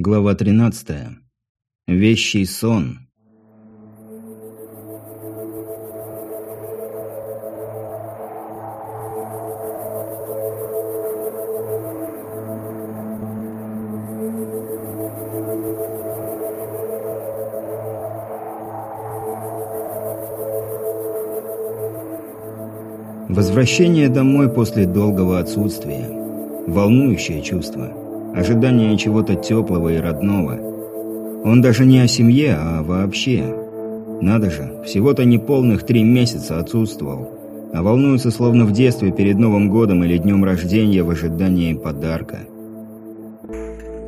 Глава 13. Вещий сон. Возвращение домой после долгого отсутствия. Волнующее чувство. Ожидание чего-то теплого и родного. Он даже не о семье, а вообще. Надо же, всего-то неполных три месяца отсутствовал. А волнуется словно в детстве перед Новым годом или днем рождения в ожидании подарка.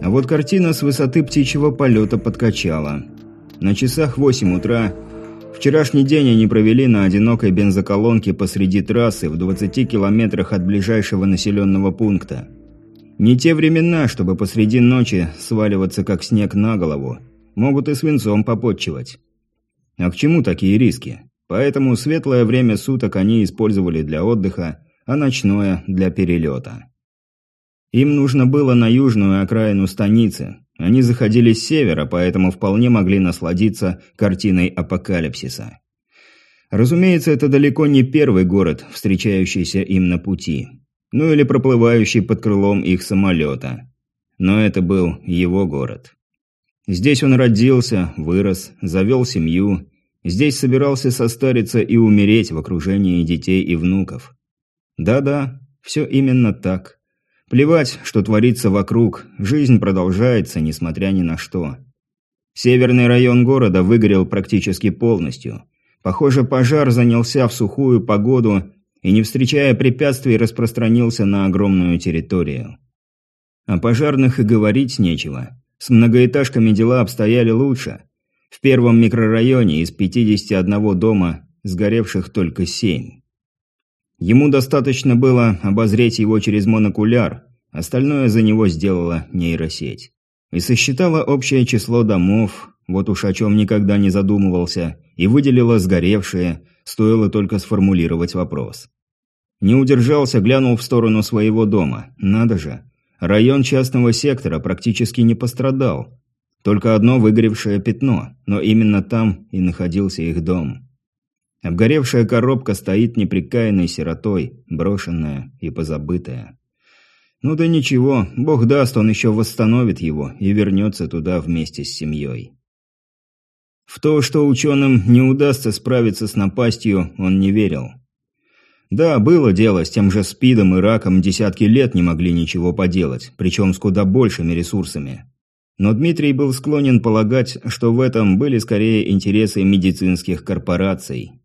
А вот картина с высоты птичьего полета подкачала. На часах 8 утра Вчерашний день они провели на одинокой бензоколонке посреди трассы в 20 километрах от ближайшего населенного пункта. Не те времена, чтобы посреди ночи сваливаться как снег на голову. Могут и свинцом попотчевать. А к чему такие риски? Поэтому светлое время суток они использовали для отдыха, а ночное – для перелета. Им нужно было на южную окраину станицы, они заходили с севера, поэтому вполне могли насладиться картиной апокалипсиса. Разумеется, это далеко не первый город, встречающийся им на пути. Ну или проплывающий под крылом их самолета. Но это был его город. Здесь он родился, вырос, завел семью. Здесь собирался состариться и умереть в окружении детей и внуков. Да-да, все именно так. Плевать, что творится вокруг, жизнь продолжается, несмотря ни на что. Северный район города выгорел практически полностью. Похоже, пожар занялся в сухую погоду и, не встречая препятствий, распространился на огромную территорию. О пожарных и говорить нечего. С многоэтажками дела обстояли лучше. В первом микрорайоне из 51 дома сгоревших только 7. Ему достаточно было обозреть его через монокуляр, остальное за него сделала нейросеть. И сосчитала общее число домов, вот уж о чем никогда не задумывался, и выделила сгоревшие, стоило только сформулировать вопрос. Не удержался, глянул в сторону своего дома. Надо же. Район частного сектора практически не пострадал. Только одно выгоревшее пятно, но именно там и находился их дом. Обгоревшая коробка стоит неприкаянной сиротой, брошенная и позабытая. Ну да ничего, бог даст, он еще восстановит его и вернется туда вместе с семьей. В то, что ученым не удастся справиться с напастью, он не верил. Да, было дело, с тем же СПИДом и раком десятки лет не могли ничего поделать, причем с куда большими ресурсами. Но Дмитрий был склонен полагать, что в этом были скорее интересы медицинских корпораций,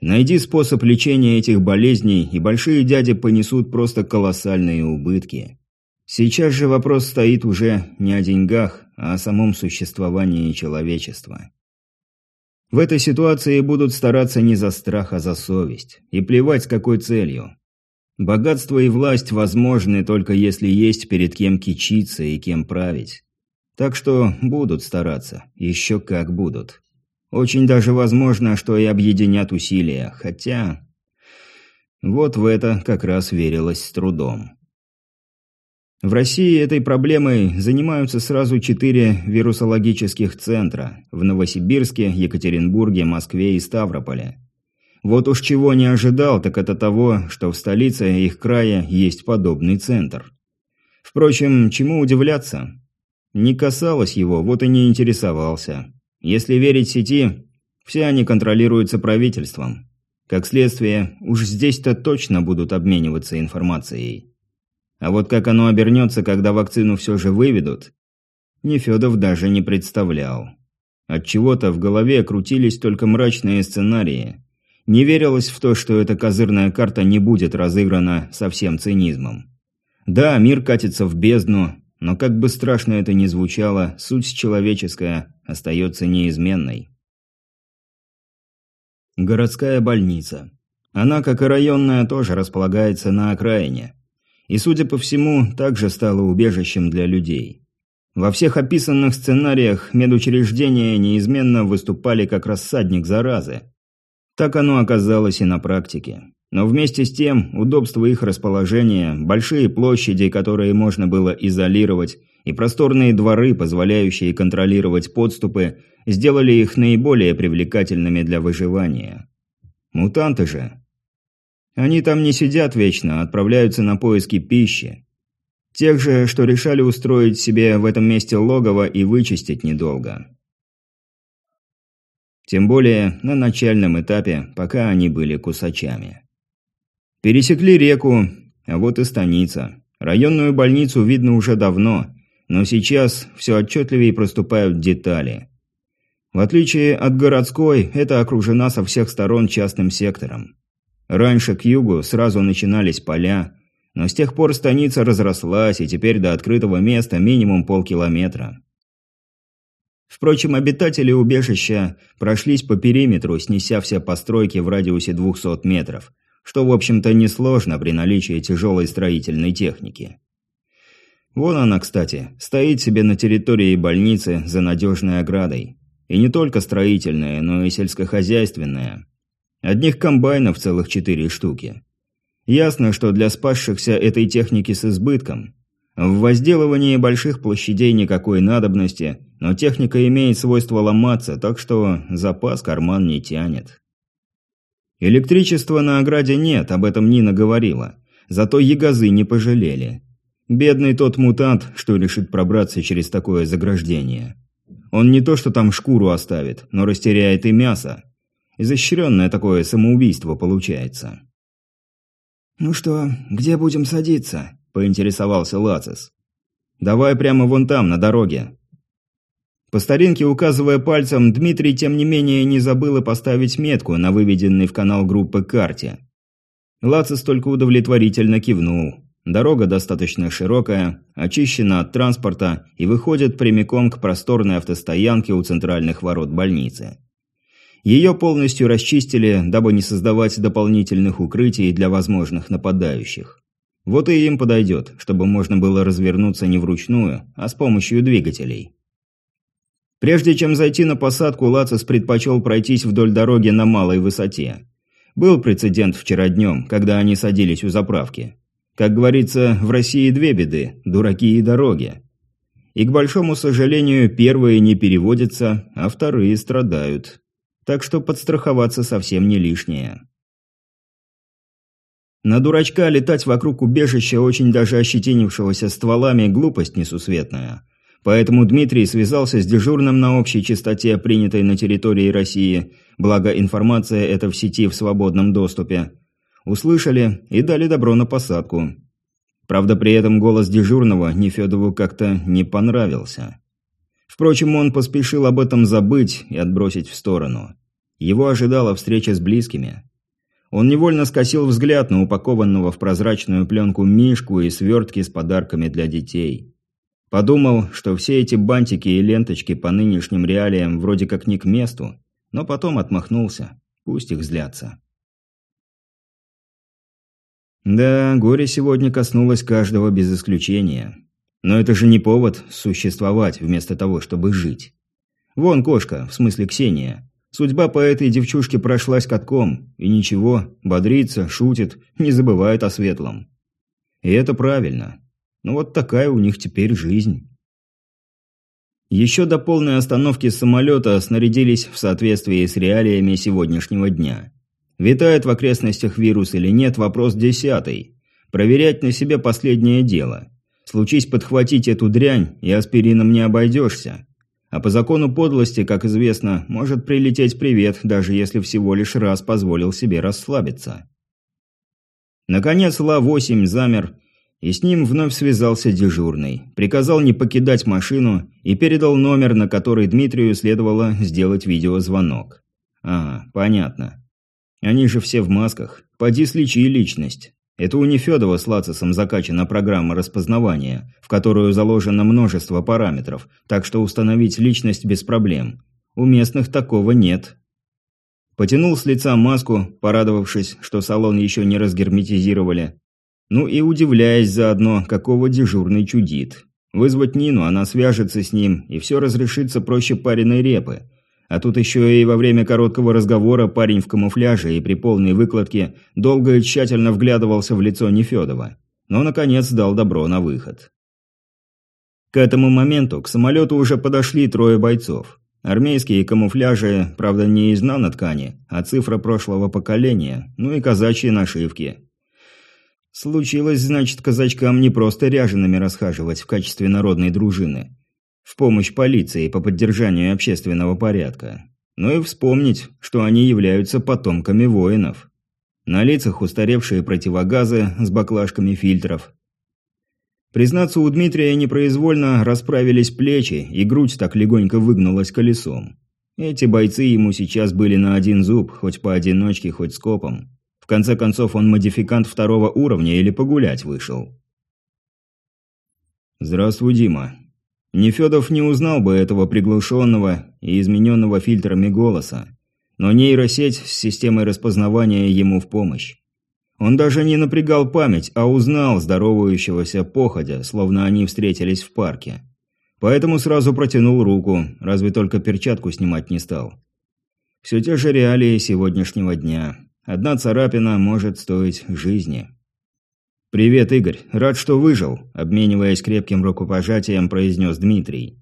Найди способ лечения этих болезней, и большие дяди понесут просто колоссальные убытки. Сейчас же вопрос стоит уже не о деньгах, а о самом существовании человечества. В этой ситуации будут стараться не за страх, а за совесть. И плевать с какой целью. Богатство и власть возможны только если есть перед кем кичиться и кем править. Так что будут стараться, еще как будут. Очень даже возможно, что и объединят усилия, хотя... Вот в это как раз верилось с трудом. В России этой проблемой занимаются сразу четыре вирусологических центра – в Новосибирске, Екатеринбурге, Москве и Ставрополе. Вот уж чего не ожидал, так это того, что в столице их края есть подобный центр. Впрочем, чему удивляться? Не касалось его, вот и не интересовался. Если верить сети, все они контролируются правительством. Как следствие, уж здесь-то точно будут обмениваться информацией. А вот как оно обернется, когда вакцину все же выведут, Нефедов даже не представлял. От чего то в голове крутились только мрачные сценарии. Не верилось в то, что эта козырная карта не будет разыграна со всем цинизмом. Да, мир катится в бездну, но как бы страшно это ни звучало, суть человеческая остается неизменной. Городская больница. Она, как и районная, тоже располагается на окраине. И, судя по всему, также стала убежищем для людей. Во всех описанных сценариях медучреждения неизменно выступали как рассадник заразы. Так оно оказалось и на практике. Но вместе с тем, удобство их расположения, большие площади, которые можно было изолировать, и просторные дворы, позволяющие контролировать подступы, сделали их наиболее привлекательными для выживания. Мутанты же. Они там не сидят вечно, а отправляются на поиски пищи. Тех же, что решали устроить себе в этом месте логово и вычистить недолго. Тем более на начальном этапе, пока они были кусачами. Пересекли реку, а вот и станица. Районную больницу видно уже давно, но сейчас все отчетливее проступают детали. В отличие от городской, это окружена со всех сторон частным сектором. Раньше к югу сразу начинались поля, но с тех пор станица разрослась, и теперь до открытого места минимум полкилометра. Впрочем, обитатели убежища прошлись по периметру, снеся все постройки в радиусе 200 метров, что, в общем-то, несложно при наличии тяжелой строительной техники. Вон она, кстати, стоит себе на территории больницы за надежной оградой. И не только строительная, но и сельскохозяйственная. Одних комбайнов целых четыре штуки. Ясно, что для спасшихся этой техники с избытком. В возделывании больших площадей никакой надобности, но техника имеет свойство ломаться, так что запас карман не тянет. Электричества на ограде нет, об этом Нина говорила. Зато ягозы не пожалели. Бедный тот мутант, что решит пробраться через такое заграждение. Он не то что там шкуру оставит, но растеряет и мясо. Изощренное такое самоубийство получается. «Ну что, где будем садиться?» – поинтересовался Лацис. «Давай прямо вон там, на дороге». По старинке указывая пальцем, Дмитрий, тем не менее, не забыл и поставить метку на выведенной в канал группы карте. Лацис только удовлетворительно кивнул. Дорога достаточно широкая, очищена от транспорта и выходит прямиком к просторной автостоянке у центральных ворот больницы. Ее полностью расчистили, дабы не создавать дополнительных укрытий для возможных нападающих. Вот и им подойдет, чтобы можно было развернуться не вручную, а с помощью двигателей. Прежде чем зайти на посадку, Лацис предпочел пройтись вдоль дороги на малой высоте. Был прецедент вчера днем, когда они садились у заправки. Как говорится, в России две беды – дураки и дороги. И, к большому сожалению, первые не переводятся, а вторые страдают. Так что подстраховаться совсем не лишнее. На дурачка летать вокруг убежища очень даже ощетинившегося стволами глупость несусветная. Поэтому Дмитрий связался с дежурным на общей частоте, принятой на территории России, благо информация эта в сети в свободном доступе, Услышали и дали добро на посадку. Правда, при этом голос дежурного Нефедову как-то не понравился. Впрочем, он поспешил об этом забыть и отбросить в сторону. Его ожидала встреча с близкими. Он невольно скосил взгляд на упакованного в прозрачную пленку мишку и свертки с подарками для детей. Подумал, что все эти бантики и ленточки по нынешним реалиям вроде как не к месту, но потом отмахнулся. Пусть их злятся. Да, горе сегодня коснулось каждого без исключения. Но это же не повод существовать вместо того, чтобы жить. Вон кошка, в смысле Ксения. Судьба по этой девчушке прошлась катком, и ничего, бодрится, шутит, не забывает о светлом. И это правильно. Ну вот такая у них теперь жизнь. Еще до полной остановки самолета снарядились в соответствии с реалиями сегодняшнего дня. Витает в окрестностях вирус или нет – вопрос десятый. Проверять на себе последнее дело. Случись подхватить эту дрянь, и аспирином не обойдешься. А по закону подлости, как известно, может прилететь привет, даже если всего лишь раз позволил себе расслабиться. Наконец Ла-8 замер, и с ним вновь связался дежурный. Приказал не покидать машину и передал номер, на который Дмитрию следовало сделать видеозвонок. А, понятно. Они же все в масках. Поди сличи личность. Это у Нефедова с Лацисом закачана программа распознавания, в которую заложено множество параметров, так что установить личность без проблем. У местных такого нет. Потянул с лица маску, порадовавшись, что салон еще не разгерметизировали. Ну и удивляясь заодно, какого дежурный чудит. Вызвать Нину, она свяжется с ним, и все разрешится проще пареной репы. А тут еще и во время короткого разговора парень в камуфляже и при полной выкладке долго и тщательно вглядывался в лицо Нефедова, но, наконец, дал добро на выход. К этому моменту к самолету уже подошли трое бойцов. Армейские камуфляжи, правда, не из наноткани, а цифра прошлого поколения, ну и казачьи нашивки. Случилось, значит, казачкам не просто ряжеными расхаживать в качестве народной дружины, в помощь полиции по поддержанию общественного порядка, но и вспомнить, что они являются потомками воинов. На лицах устаревшие противогазы с баклажками фильтров, Признаться, у Дмитрия непроизвольно расправились плечи, и грудь так легонько выгнулась колесом. Эти бойцы ему сейчас были на один зуб, хоть поодиночке, хоть скопом. В конце концов, он модификант второго уровня или погулять вышел. «Здравствуй, Дима». Нефедов не узнал бы этого приглушенного и измененного фильтрами голоса, но нейросеть с системой распознавания ему в помощь. Он даже не напрягал память, а узнал здоровающегося походя, словно они встретились в парке. Поэтому сразу протянул руку, разве только перчатку снимать не стал. Все те же реалии сегодняшнего дня. Одна царапина может стоить жизни. «Привет, Игорь. Рад, что выжил», – обмениваясь крепким рукопожатием, произнес Дмитрий.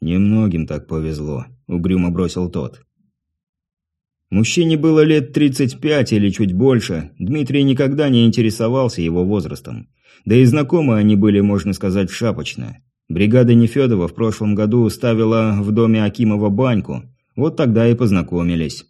«Немногим так повезло», – угрюмо бросил тот. Мужчине было лет 35 или чуть больше, Дмитрий никогда не интересовался его возрастом. Да и знакомы они были, можно сказать, шапочно. Бригада Нефедова в прошлом году ставила в доме Акимова баньку, вот тогда и познакомились.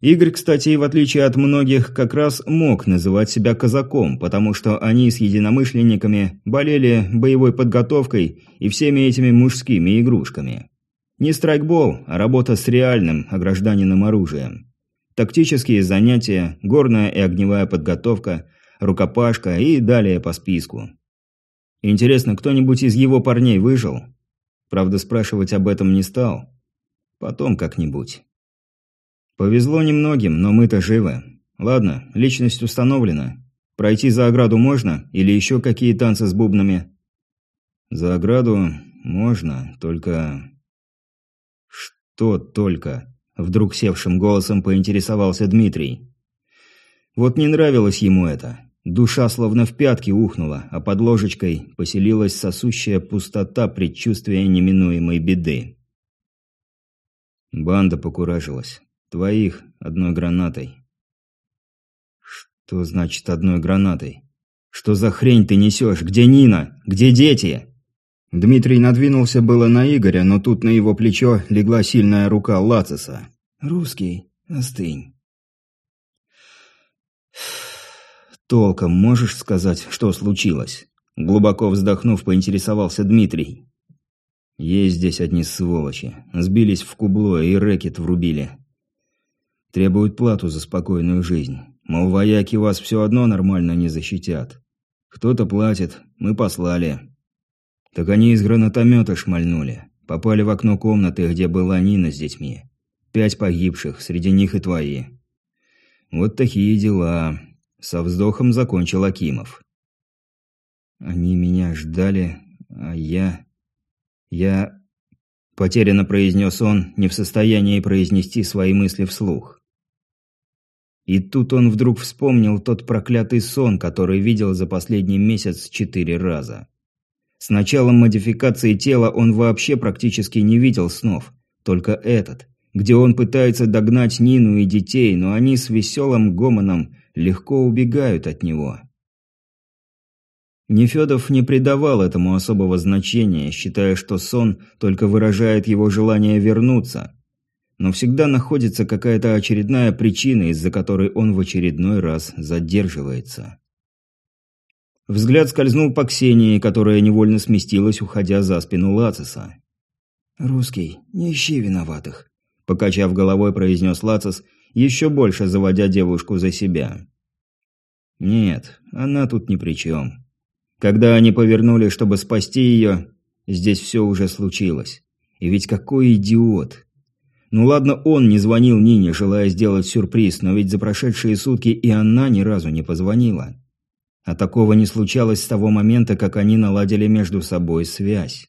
Игорь, кстати, в отличие от многих, как раз мог называть себя казаком, потому что они с единомышленниками болели боевой подготовкой и всеми этими мужскими игрушками. Не страйкбол, а работа с реальным огражданенным оружием. Тактические занятия, горная и огневая подготовка, рукопашка и далее по списку. Интересно, кто-нибудь из его парней выжил? Правда, спрашивать об этом не стал. Потом как-нибудь. Повезло немногим, но мы-то живы. Ладно, личность установлена. Пройти за ограду можно? Или еще какие танцы с бубнами? За ограду можно, только... «Что только?» – вдруг севшим голосом поинтересовался Дмитрий. Вот не нравилось ему это. Душа словно в пятки ухнула, а под ложечкой поселилась сосущая пустота предчувствия неминуемой беды. Банда покуражилась. Твоих одной гранатой. Что значит одной гранатой? Что за хрень ты несешь? Где Нина? Где дети? Дмитрий надвинулся было на Игоря, но тут на его плечо легла сильная рука Лациса. «Русский, остынь». «Толком можешь сказать, что случилось?» Глубоко вздохнув, поинтересовался Дмитрий. «Есть здесь одни сволочи. Сбились в кубло и рэкет врубили. Требуют плату за спокойную жизнь. Мол, вояки вас все одно нормально не защитят. Кто-то платит, мы послали. Так они из гранатомета шмальнули. Попали в окно комнаты, где была Нина с детьми. Пять погибших, среди них и твои. Вот такие дела. Со вздохом закончил Акимов. Они меня ждали, а я... Я... Потерянно произнес он, не в состоянии произнести свои мысли вслух. И тут он вдруг вспомнил тот проклятый сон, который видел за последний месяц четыре раза. С началом модификации тела он вообще практически не видел снов. Только этот, где он пытается догнать Нину и детей, но они с веселым гомоном легко убегают от него. Нефедов не придавал этому особого значения, считая, что сон только выражает его желание вернуться. Но всегда находится какая-то очередная причина, из-за которой он в очередной раз задерживается. Взгляд скользнул по Ксении, которая невольно сместилась, уходя за спину Лациса. «Русский, не ищи виноватых», – покачав головой, произнес Лацис, еще больше заводя девушку за себя. «Нет, она тут ни при чем. Когда они повернули, чтобы спасти ее, здесь все уже случилось. И ведь какой идиот!» Ну ладно, он не звонил Нине, желая сделать сюрприз, но ведь за прошедшие сутки и она ни разу не позвонила. А такого не случалось с того момента, как они наладили между собой связь.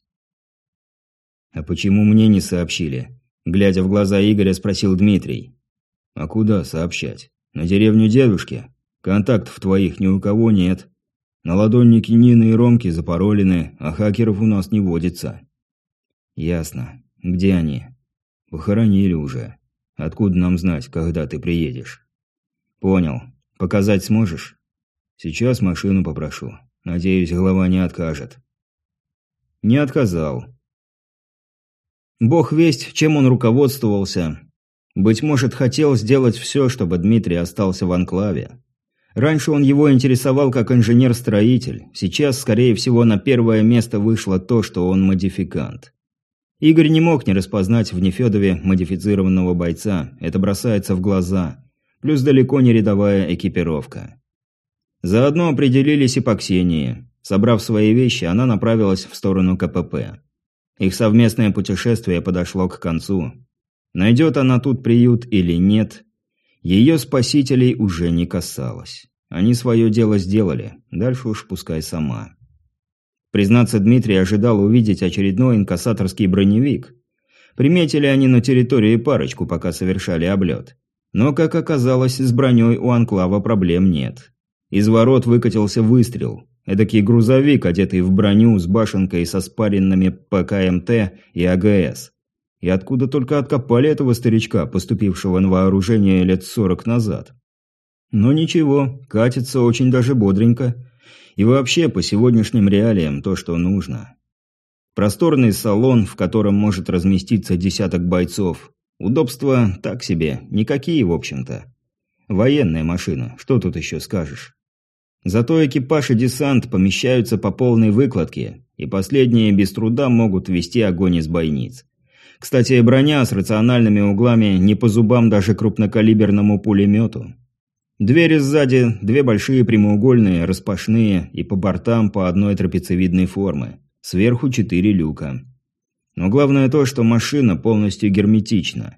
А почему мне не сообщили? Глядя в глаза Игоря, спросил Дмитрий. «А куда сообщать? На деревню дедушки? Контактов твоих ни у кого нет. На ладонники Нины и Ромки запаролены, а хакеров у нас не водится». «Ясно. Где они?» «Похоронили уже. Откуда нам знать, когда ты приедешь?» «Понял. Показать сможешь?» «Сейчас машину попрошу. Надеюсь, голова не откажет». Не отказал. Бог весть, чем он руководствовался. Быть может, хотел сделать все, чтобы Дмитрий остался в анклаве. Раньше он его интересовал как инженер-строитель, сейчас, скорее всего, на первое место вышло то, что он модификант. Игорь не мог не распознать в Нефедове модифицированного бойца, это бросается в глаза, плюс далеко не рядовая экипировка. Заодно определились и по Ксении. Собрав свои вещи, она направилась в сторону КПП. Их совместное путешествие подошло к концу. Найдет она тут приют или нет, ее спасителей уже не касалось. Они свое дело сделали, дальше уж пускай сама. Признаться, Дмитрий ожидал увидеть очередной инкассаторский броневик. Приметили они на территории парочку, пока совершали облет. Но, как оказалось, с броней у Анклава проблем нет. Из ворот выкатился выстрел. Эдакий грузовик, одетый в броню с башенкой со спаренными ПКМТ и АГС. И откуда только откопали этого старичка, поступившего на вооружение лет сорок назад. Но ничего, катится очень даже бодренько. И вообще, по сегодняшним реалиям, то, что нужно. Просторный салон, в котором может разместиться десяток бойцов. Удобства так себе, никакие, в общем-то. Военная машина, что тут еще скажешь. Зато экипаж и десант помещаются по полной выкладке, и последние без труда могут вести огонь из бойниц. Кстати, броня с рациональными углами не по зубам даже крупнокалиберному пулемету. Двери сзади, две большие прямоугольные, распашные, и по бортам по одной трапециевидной формы. Сверху четыре люка. Но главное то, что машина полностью герметична.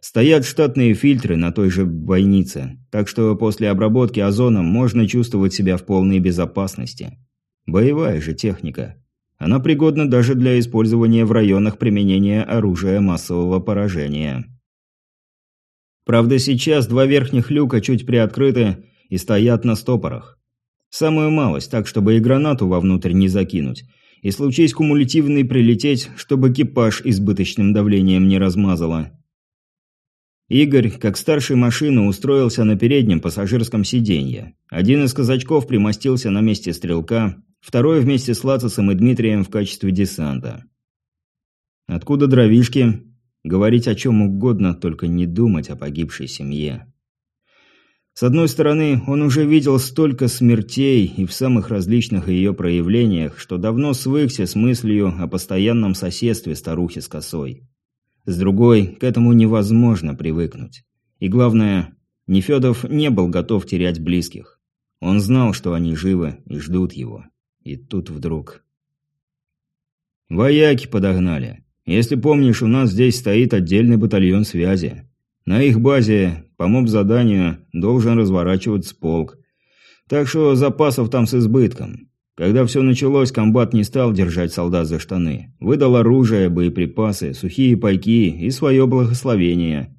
Стоят штатные фильтры на той же бойнице, так что после обработки озоном можно чувствовать себя в полной безопасности. Боевая же техника. Она пригодна даже для использования в районах применения оружия массового поражения. Правда, сейчас два верхних люка чуть приоткрыты и стоят на стопорах. Самую малость, так чтобы и гранату вовнутрь не закинуть, и случись кумулятивный прилететь, чтобы экипаж избыточным давлением не размазало. Игорь, как старший машины, устроился на переднем пассажирском сиденье. Один из казачков примостился на месте стрелка, второй вместе с Лацисом и Дмитрием в качестве десанта. Откуда дровишки? Говорить о чем угодно, только не думать о погибшей семье. С одной стороны, он уже видел столько смертей и в самых различных ее проявлениях, что давно свыкся с мыслью о постоянном соседстве старухи с косой. С другой, к этому невозможно привыкнуть. И главное, Нефедов не был готов терять близких. Он знал, что они живы и ждут его. И тут вдруг... «Вояки подогнали. Если помнишь, у нас здесь стоит отдельный батальон связи. На их базе, по моб-заданию, должен разворачиваться полк. Так что запасов там с избытком. Когда все началось, комбат не стал держать солдат за штаны. Выдал оружие, боеприпасы, сухие пайки и свое благословение.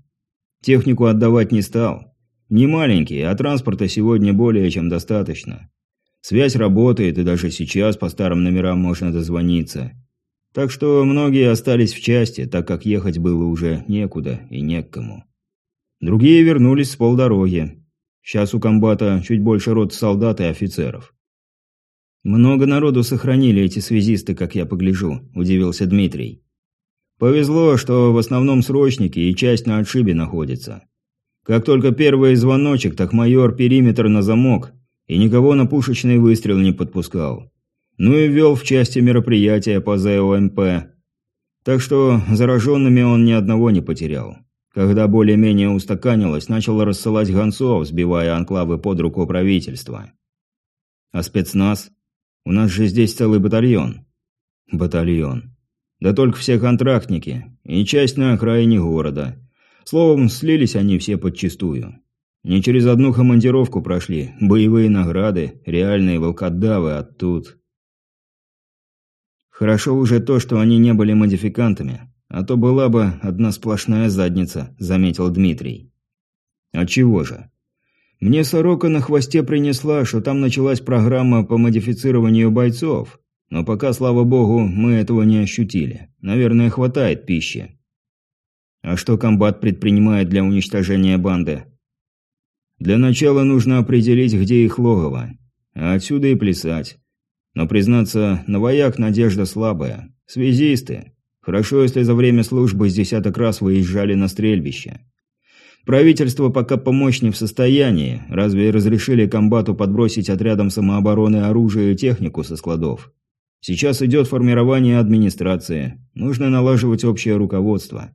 Технику отдавать не стал. Не маленький, а транспорта сегодня более чем достаточно. Связь работает, и даже сейчас по старым номерам можно дозвониться. Так что многие остались в части, так как ехать было уже некуда и не к кому. Другие вернулись с полдороги. Сейчас у комбата чуть больше рот солдат и офицеров. «Много народу сохранили эти связисты, как я погляжу», – удивился Дмитрий. «Повезло, что в основном срочники и часть на отшибе находится. Как только первый звоночек, так майор периметр на замок и никого на пушечный выстрел не подпускал. Ну и ввел в части мероприятия по ЗОМП. Так что зараженными он ни одного не потерял. Когда более-менее устаканилось, начал рассылать гонцов, сбивая анклавы под руку правительства. А спецназ? У нас же здесь целый батальон». «Батальон. Да только все контрактники. И часть на окраине города. Словом, слились они все подчистую. Не через одну командировку прошли. Боевые награды, реальные волкодавы, а тут...» Хорошо уже то, что они не были модификантами. А то была бы одна сплошная задница», – заметил Дмитрий. «А чего же?» «Мне сорока на хвосте принесла, что там началась программа по модифицированию бойцов. Но пока, слава богу, мы этого не ощутили. Наверное, хватает пищи». «А что комбат предпринимает для уничтожения банды?» «Для начала нужно определить, где их логово. А отсюда и плясать. Но, признаться, на вояк надежда слабая. Связисты. Хорошо, если за время службы с десяток раз выезжали на стрельбище. Правительство пока помочь не в состоянии. Разве разрешили комбату подбросить отрядом самообороны оружие и технику со складов? Сейчас идет формирование администрации. Нужно налаживать общее руководство.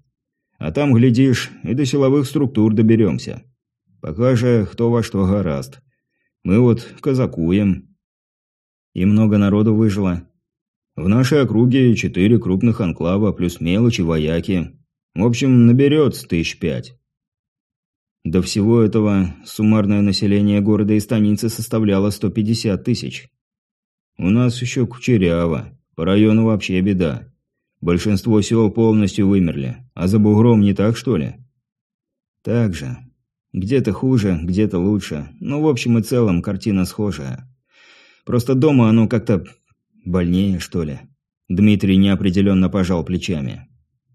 А там, глядишь, и до силовых структур доберемся. Пока же кто во что гораст. Мы вот казакуем. И много народу выжило. В нашей округе четыре крупных анклава, плюс мелочи, вояки. В общем, наберется тысяч пять. До всего этого суммарное население города и станицы составляло 150 тысяч. У нас еще кучеряво, по району вообще беда. Большинство сел полностью вымерли, а за бугром не так, что ли? Так же. Где-то хуже, где-то лучше, но в общем и целом картина схожая. Просто дома оно как-то больнее, что ли. Дмитрий неопределенно пожал плечами.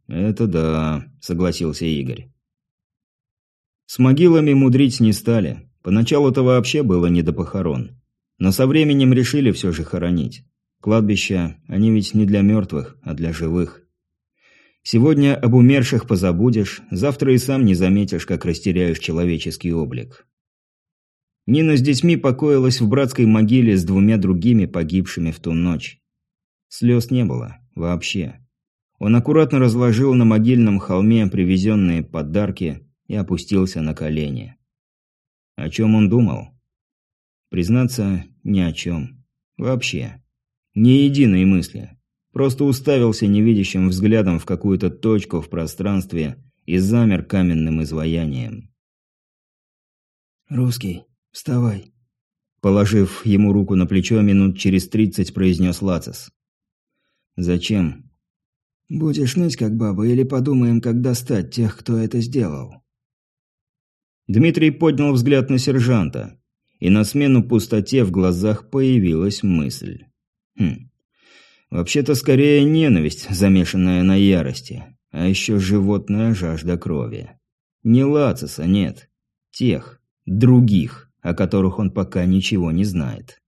«Это да», — согласился Игорь. С могилами мудрить не стали. Поначалу-то вообще было не до похорон. Но со временем решили все же хоронить. Кладбища, они ведь не для мертвых, а для живых. Сегодня об умерших позабудешь, завтра и сам не заметишь, как растеряешь человеческий облик. Нина с детьми покоилась в братской могиле с двумя другими погибшими в ту ночь. Слез не было. Вообще. Он аккуратно разложил на могильном холме привезенные подарки и опустился на колени. О чем он думал? Признаться, ни о чем. Вообще. Ни единой мысли. Просто уставился невидящим взглядом в какую-то точку в пространстве и замер каменным изваянием. «Русский, «Вставай!» Положив ему руку на плечо, минут через тридцать произнес Лацис. «Зачем?» «Будешь ныть, как баба, или подумаем, как достать тех, кто это сделал?» Дмитрий поднял взгляд на сержанта, и на смену пустоте в глазах появилась мысль. «Хм. Вообще-то скорее ненависть, замешанная на ярости, а еще животная жажда крови. Не Лациса, нет. Тех, других» о которых он пока ничего не знает.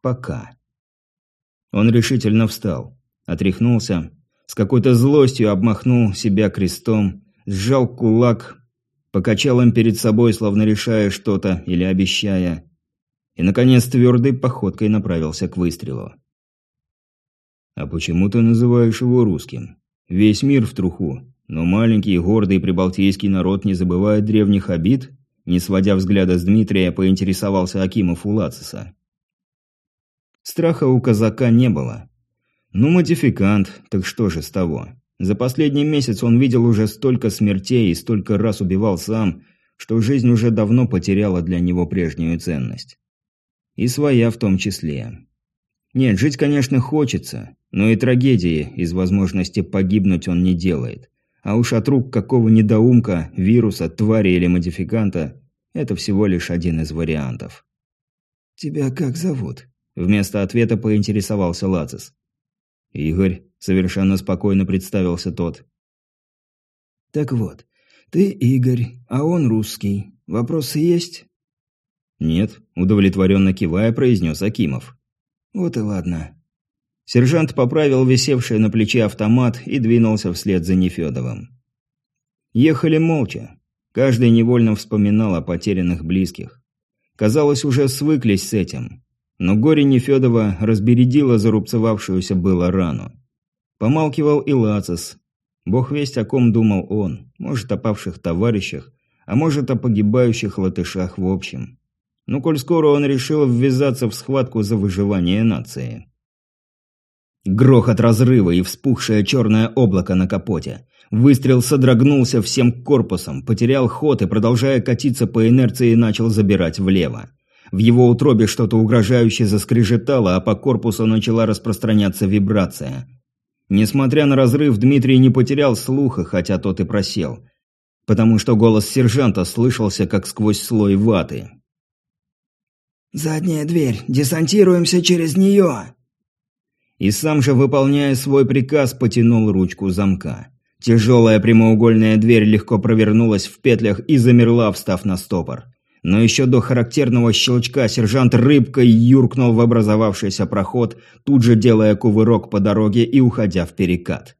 Пока. Он решительно встал, отряхнулся, с какой-то злостью обмахнул себя крестом, сжал кулак, покачал им перед собой, словно решая что-то или обещая, и, наконец, твердой походкой направился к выстрелу. «А почему ты называешь его русским? Весь мир в труху, но маленький, гордый прибалтийский народ не забывает древних обид?» Не сводя взгляда с Дмитрия, поинтересовался Акимов у Лациса. Страха у казака не было. Ну, модификант, так что же с того? За последний месяц он видел уже столько смертей и столько раз убивал сам, что жизнь уже давно потеряла для него прежнюю ценность. И своя в том числе. Нет, жить, конечно, хочется, но и трагедии из возможности погибнуть он не делает. А уж от рук какого недоумка, вируса, твари или модификанта – это всего лишь один из вариантов. «Тебя как зовут?» – вместо ответа поинтересовался Лацис. «Игорь», – совершенно спокойно представился тот. «Так вот, ты Игорь, а он русский. Вопросы есть?» «Нет», – удовлетворенно кивая, произнес Акимов. «Вот и ладно. Сержант поправил висевший на плече автомат и двинулся вслед за Нефедовым. Ехали молча. Каждый невольно вспоминал о потерянных близких. Казалось, уже свыклись с этим. Но горе Нефедова разбередило зарубцевавшуюся было рану. Помалкивал и Лацис. Бог весть о ком думал он. Может, о павших товарищах, а может, о погибающих латышах в общем. Но коль скоро он решил ввязаться в схватку за выживание нации. Грохот разрыва и вспухшее черное облако на капоте. Выстрел содрогнулся всем корпусом, потерял ход и, продолжая катиться по инерции, начал забирать влево. В его утробе что-то угрожающе заскрежетало, а по корпусу начала распространяться вибрация. Несмотря на разрыв, Дмитрий не потерял слуха, хотя тот и просел. Потому что голос сержанта слышался, как сквозь слой ваты. «Задняя дверь! Десантируемся через нее!» И сам же, выполняя свой приказ, потянул ручку замка. Тяжелая прямоугольная дверь легко провернулась в петлях и замерла, встав на стопор. Но еще до характерного щелчка сержант рыбкой юркнул в образовавшийся проход, тут же делая кувырок по дороге и уходя в перекат.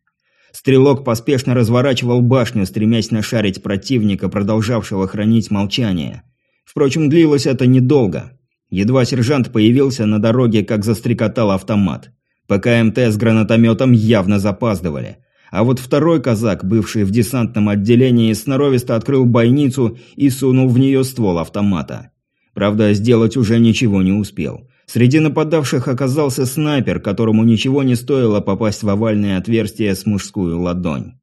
Стрелок поспешно разворачивал башню, стремясь нашарить противника, продолжавшего хранить молчание. Впрочем, длилось это недолго. Едва сержант появился на дороге, как застрекотал автомат. ПКМТ с гранатометом явно запаздывали. А вот второй казак, бывший в десантном отделении, сноровисто открыл бойницу и сунул в нее ствол автомата. Правда, сделать уже ничего не успел. Среди нападавших оказался снайпер, которому ничего не стоило попасть в овальное отверстие с мужскую ладонь.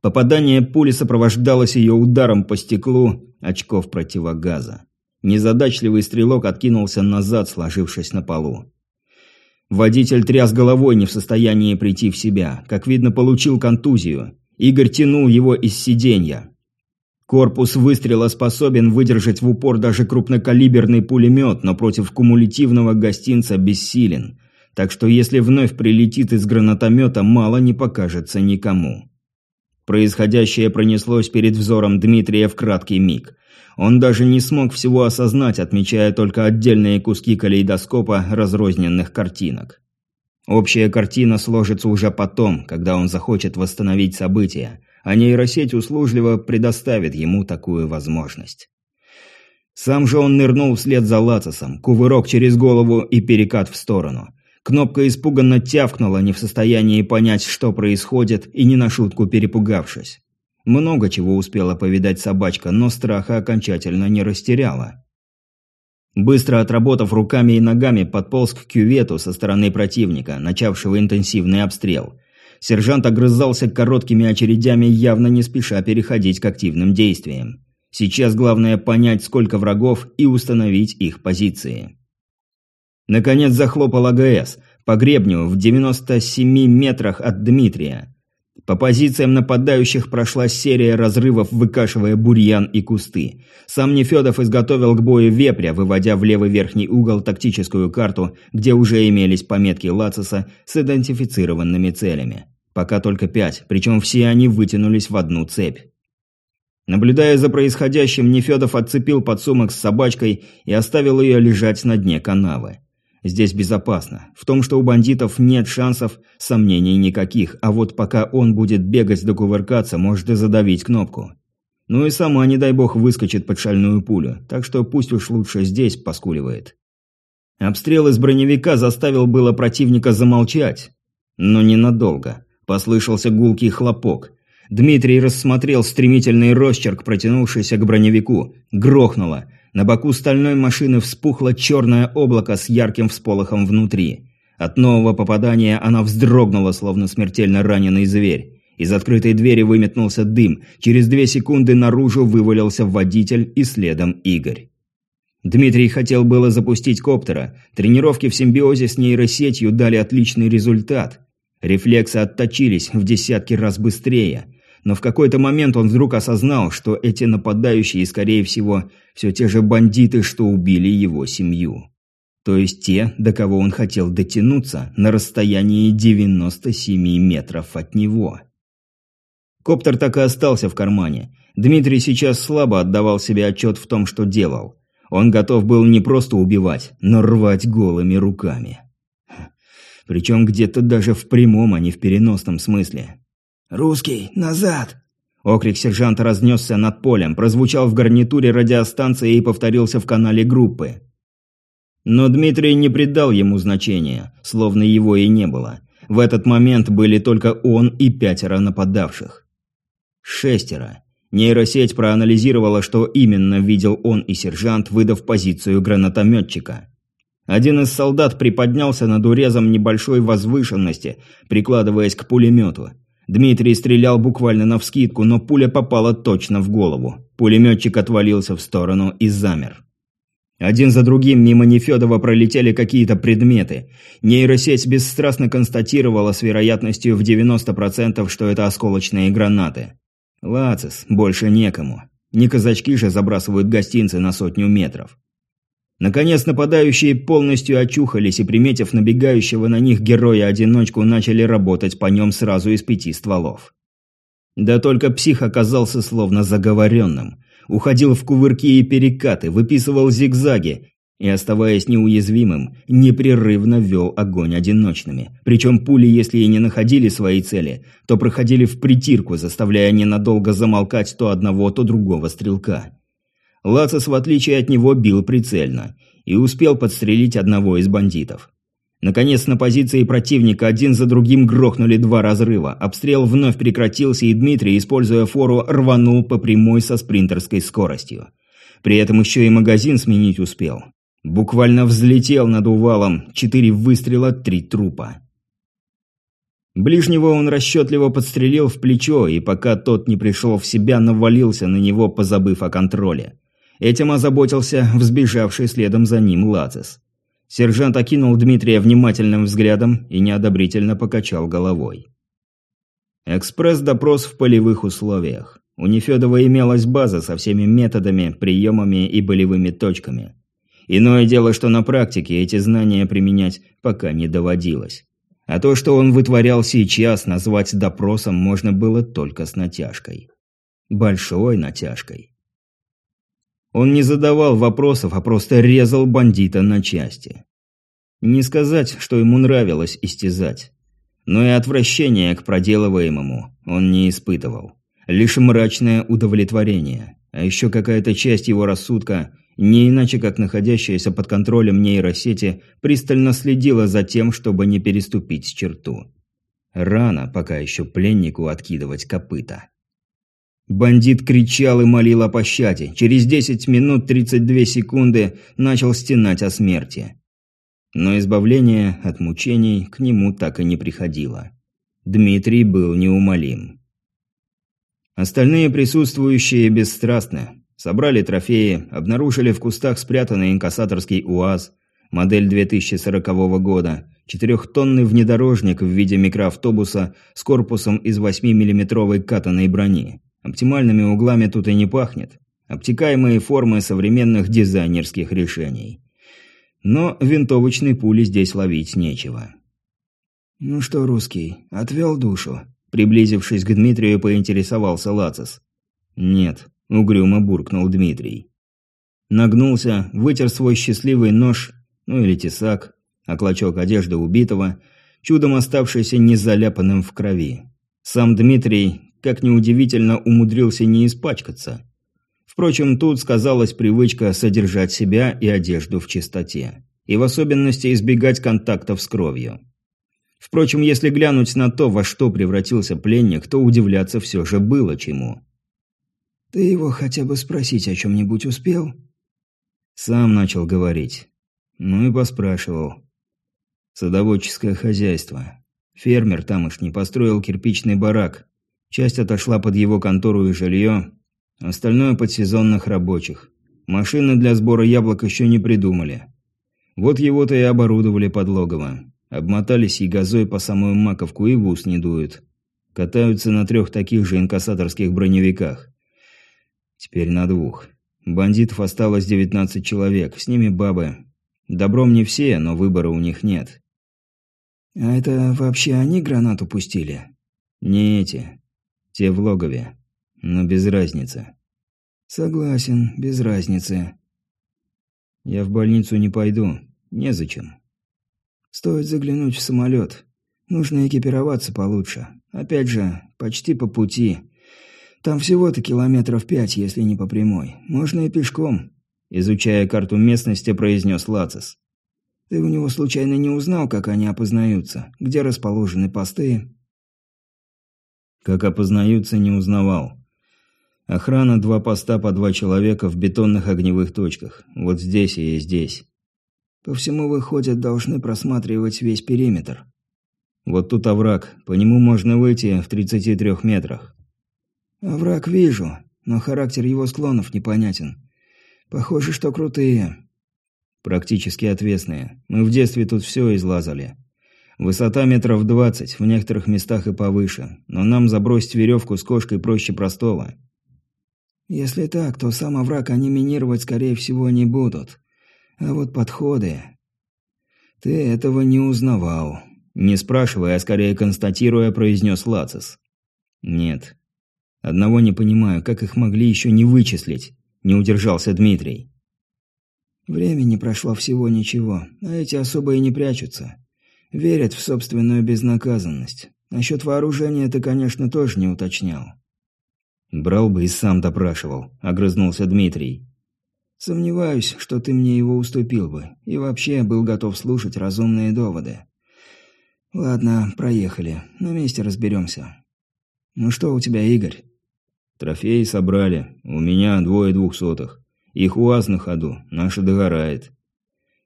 Попадание пули сопровождалось ее ударом по стеклу очков противогаза. Незадачливый стрелок откинулся назад, сложившись на полу. Водитель тряс головой, не в состоянии прийти в себя. Как видно, получил контузию. Игорь тянул его из сиденья. Корпус выстрела способен выдержать в упор даже крупнокалиберный пулемет, но против кумулятивного гостинца бессилен. Так что если вновь прилетит из гранатомета, мало не покажется никому. Происходящее пронеслось перед взором Дмитрия в краткий миг. Он даже не смог всего осознать, отмечая только отдельные куски калейдоскопа разрозненных картинок. Общая картина сложится уже потом, когда он захочет восстановить события, а нейросеть услужливо предоставит ему такую возможность. Сам же он нырнул вслед за Лацисом, кувырок через голову и перекат в сторону. Кнопка испуганно тявкнула, не в состоянии понять, что происходит, и не на шутку перепугавшись. Много чего успела повидать собачка, но страха окончательно не растеряла. Быстро отработав руками и ногами, подполз к кювету со стороны противника, начавшего интенсивный обстрел. Сержант огрызался короткими очередями, явно не спеша переходить к активным действиям. Сейчас главное понять, сколько врагов и установить их позиции. Наконец захлопал АГС, по гребню в 97 метрах от Дмитрия. По позициям нападающих прошла серия разрывов, выкашивая бурьян и кусты. Сам Нефедов изготовил к бою вепря, выводя в левый верхний угол тактическую карту, где уже имелись пометки Лациса с идентифицированными целями. Пока только пять, причем все они вытянулись в одну цепь. Наблюдая за происходящим, Нефедов отцепил подсумок с собачкой и оставил ее лежать на дне канавы. Здесь безопасно. В том, что у бандитов нет шансов, сомнений никаких, а вот пока он будет бегать да кувыркаться, может и задавить кнопку. Ну и сама, не дай бог, выскочит под шальную пулю, так что пусть уж лучше здесь поскуливает. Обстрел из броневика заставил было противника замолчать, но ненадолго. Послышался гулкий хлопок. Дмитрий рассмотрел стремительный росчерк, протянувшийся к броневику. Грохнуло. На боку стальной машины вспухло черное облако с ярким всполохом внутри. От нового попадания она вздрогнула, словно смертельно раненый зверь. Из открытой двери выметнулся дым. Через две секунды наружу вывалился водитель и следом Игорь. Дмитрий хотел было запустить коптера. Тренировки в симбиозе с нейросетью дали отличный результат. Рефлексы отточились в десятки раз быстрее но в какой-то момент он вдруг осознал, что эти нападающие, скорее всего, все те же бандиты, что убили его семью. То есть те, до кого он хотел дотянуться, на расстоянии 97 метров от него. Коптер так и остался в кармане. Дмитрий сейчас слабо отдавал себе отчет в том, что делал. Он готов был не просто убивать, но рвать голыми руками. Причем где-то даже в прямом, а не в переносном смысле. «Русский, назад!» Окрик сержанта разнесся над полем, прозвучал в гарнитуре радиостанции и повторился в канале группы. Но Дмитрий не придал ему значения, словно его и не было. В этот момент были только он и пятеро нападавших. Шестеро. Нейросеть проанализировала, что именно видел он и сержант, выдав позицию гранатометчика. Один из солдат приподнялся над урезом небольшой возвышенности, прикладываясь к пулемету. Дмитрий стрелял буквально навскидку, но пуля попала точно в голову. Пулеметчик отвалился в сторону и замер. Один за другим мимо Нефедова пролетели какие-то предметы. Нейросеть бесстрастно констатировала с вероятностью в 90%, что это осколочные гранаты. Лацис, больше некому. Не казачки же забрасывают гостинцы на сотню метров. Наконец нападающие полностью очухались и, приметив набегающего на них героя-одиночку, начали работать по нем сразу из пяти стволов. Да только псих оказался словно заговоренным. Уходил в кувырки и перекаты, выписывал зигзаги и, оставаясь неуязвимым, непрерывно вел огонь одиночными. Причем пули, если и не находили свои цели, то проходили в притирку, заставляя ненадолго замолкать то одного, то другого стрелка. Лацис, в отличие от него, бил прицельно и успел подстрелить одного из бандитов. Наконец, на позиции противника один за другим грохнули два разрыва. Обстрел вновь прекратился, и Дмитрий, используя фору, рванул по прямой со спринтерской скоростью. При этом еще и магазин сменить успел. Буквально взлетел над увалом. Четыре выстрела, три трупа. Ближнего он расчетливо подстрелил в плечо, и пока тот не пришел в себя, навалился на него, позабыв о контроле. Этим озаботился взбежавший следом за ним Лацис. Сержант окинул Дмитрия внимательным взглядом и неодобрительно покачал головой. Экспресс-допрос в полевых условиях. У Нефедова имелась база со всеми методами, приемами и болевыми точками. Иное дело, что на практике эти знания применять пока не доводилось. А то, что он вытворял сейчас, назвать допросом можно было только с натяжкой. Большой натяжкой. Он не задавал вопросов, а просто резал бандита на части. Не сказать, что ему нравилось истязать. Но и отвращения к проделываемому он не испытывал. Лишь мрачное удовлетворение. А еще какая-то часть его рассудка, не иначе как находящаяся под контролем нейросети, пристально следила за тем, чтобы не переступить черту. Рано пока еще пленнику откидывать копыта. Бандит кричал и молил о пощаде. Через 10 минут 32 секунды начал стенать о смерти. Но избавление от мучений к нему так и не приходило. Дмитрий был неумолим. Остальные присутствующие бесстрастны. Собрали трофеи, обнаружили в кустах спрятанный инкассаторский УАЗ, модель 2040 года, четырехтонный внедорожник в виде микроавтобуса с корпусом из 8-миллиметровой катанной брони. Оптимальными углами тут и не пахнет. Обтекаемые формы современных дизайнерских решений. Но винтовочной пули здесь ловить нечего. «Ну что, русский, отвел душу?» Приблизившись к Дмитрию, поинтересовался Лацис. «Нет», — угрюмо буркнул Дмитрий. Нагнулся, вытер свой счастливый нож, ну или тесак, а клочок одежды убитого, чудом оставшийся незаляпанным в крови. Сам Дмитрий как неудивительно, умудрился не испачкаться. Впрочем, тут сказалась привычка содержать себя и одежду в чистоте. И в особенности избегать контактов с кровью. Впрочем, если глянуть на то, во что превратился пленник, то удивляться все же было чему. «Ты его хотя бы спросить о чем-нибудь успел?» Сам начал говорить. Ну и поспрашивал. Садоводческое хозяйство. Фермер тамошний построил кирпичный барак, Часть отошла под его контору и жилье, остальное под сезонных рабочих. Машины для сбора яблок еще не придумали. Вот его-то и оборудовали подлогово. Обмотались и газой по самую маковку и в ус не дуют. Катаются на трех таких же инкассаторских броневиках. Теперь на двух. Бандитов осталось 19 человек, с ними бабы. Добром не все, но выбора у них нет. А это вообще они гранату пустили? Не эти. Те в логове. Но без разницы. Согласен, без разницы. Я в больницу не пойду. Незачем. Стоит заглянуть в самолет. Нужно экипироваться получше. Опять же, почти по пути. Там всего-то километров пять, если не по прямой. Можно и пешком. Изучая карту местности, произнес Лацис. Ты у него случайно не узнал, как они опознаются? Где расположены посты? Как опознаются, не узнавал. Охрана два поста по два человека в бетонных огневых точках. Вот здесь и здесь. По всему выходят, должны просматривать весь периметр. Вот тут овраг. По нему можно выйти в 33 метрах. Овраг вижу, но характер его склонов непонятен. Похоже, что крутые. Практически отвесные. Мы в детстве тут все излазали. Высота метров двадцать, в некоторых местах и повыше. Но нам забросить веревку с кошкой проще простого. Если так, то сам овраг они минировать, скорее всего, не будут. А вот подходы... Ты этого не узнавал. Не спрашивая, а скорее констатируя, произнес Лацис. Нет. Одного не понимаю, как их могли еще не вычислить. Не удержался Дмитрий. Времени прошло всего ничего, а эти особо и не прячутся. Верят в собственную безнаказанность. Насчет вооружения ты, конечно, тоже не уточнял. «Брал бы и сам допрашивал», — огрызнулся Дмитрий. «Сомневаюсь, что ты мне его уступил бы, и вообще был готов слушать разумные доводы. Ладно, проехали, на месте разберемся. Ну что у тебя, Игорь?» «Трофеи собрали, у меня двое двухсотых. Их УАЗ на ходу, наша догорает.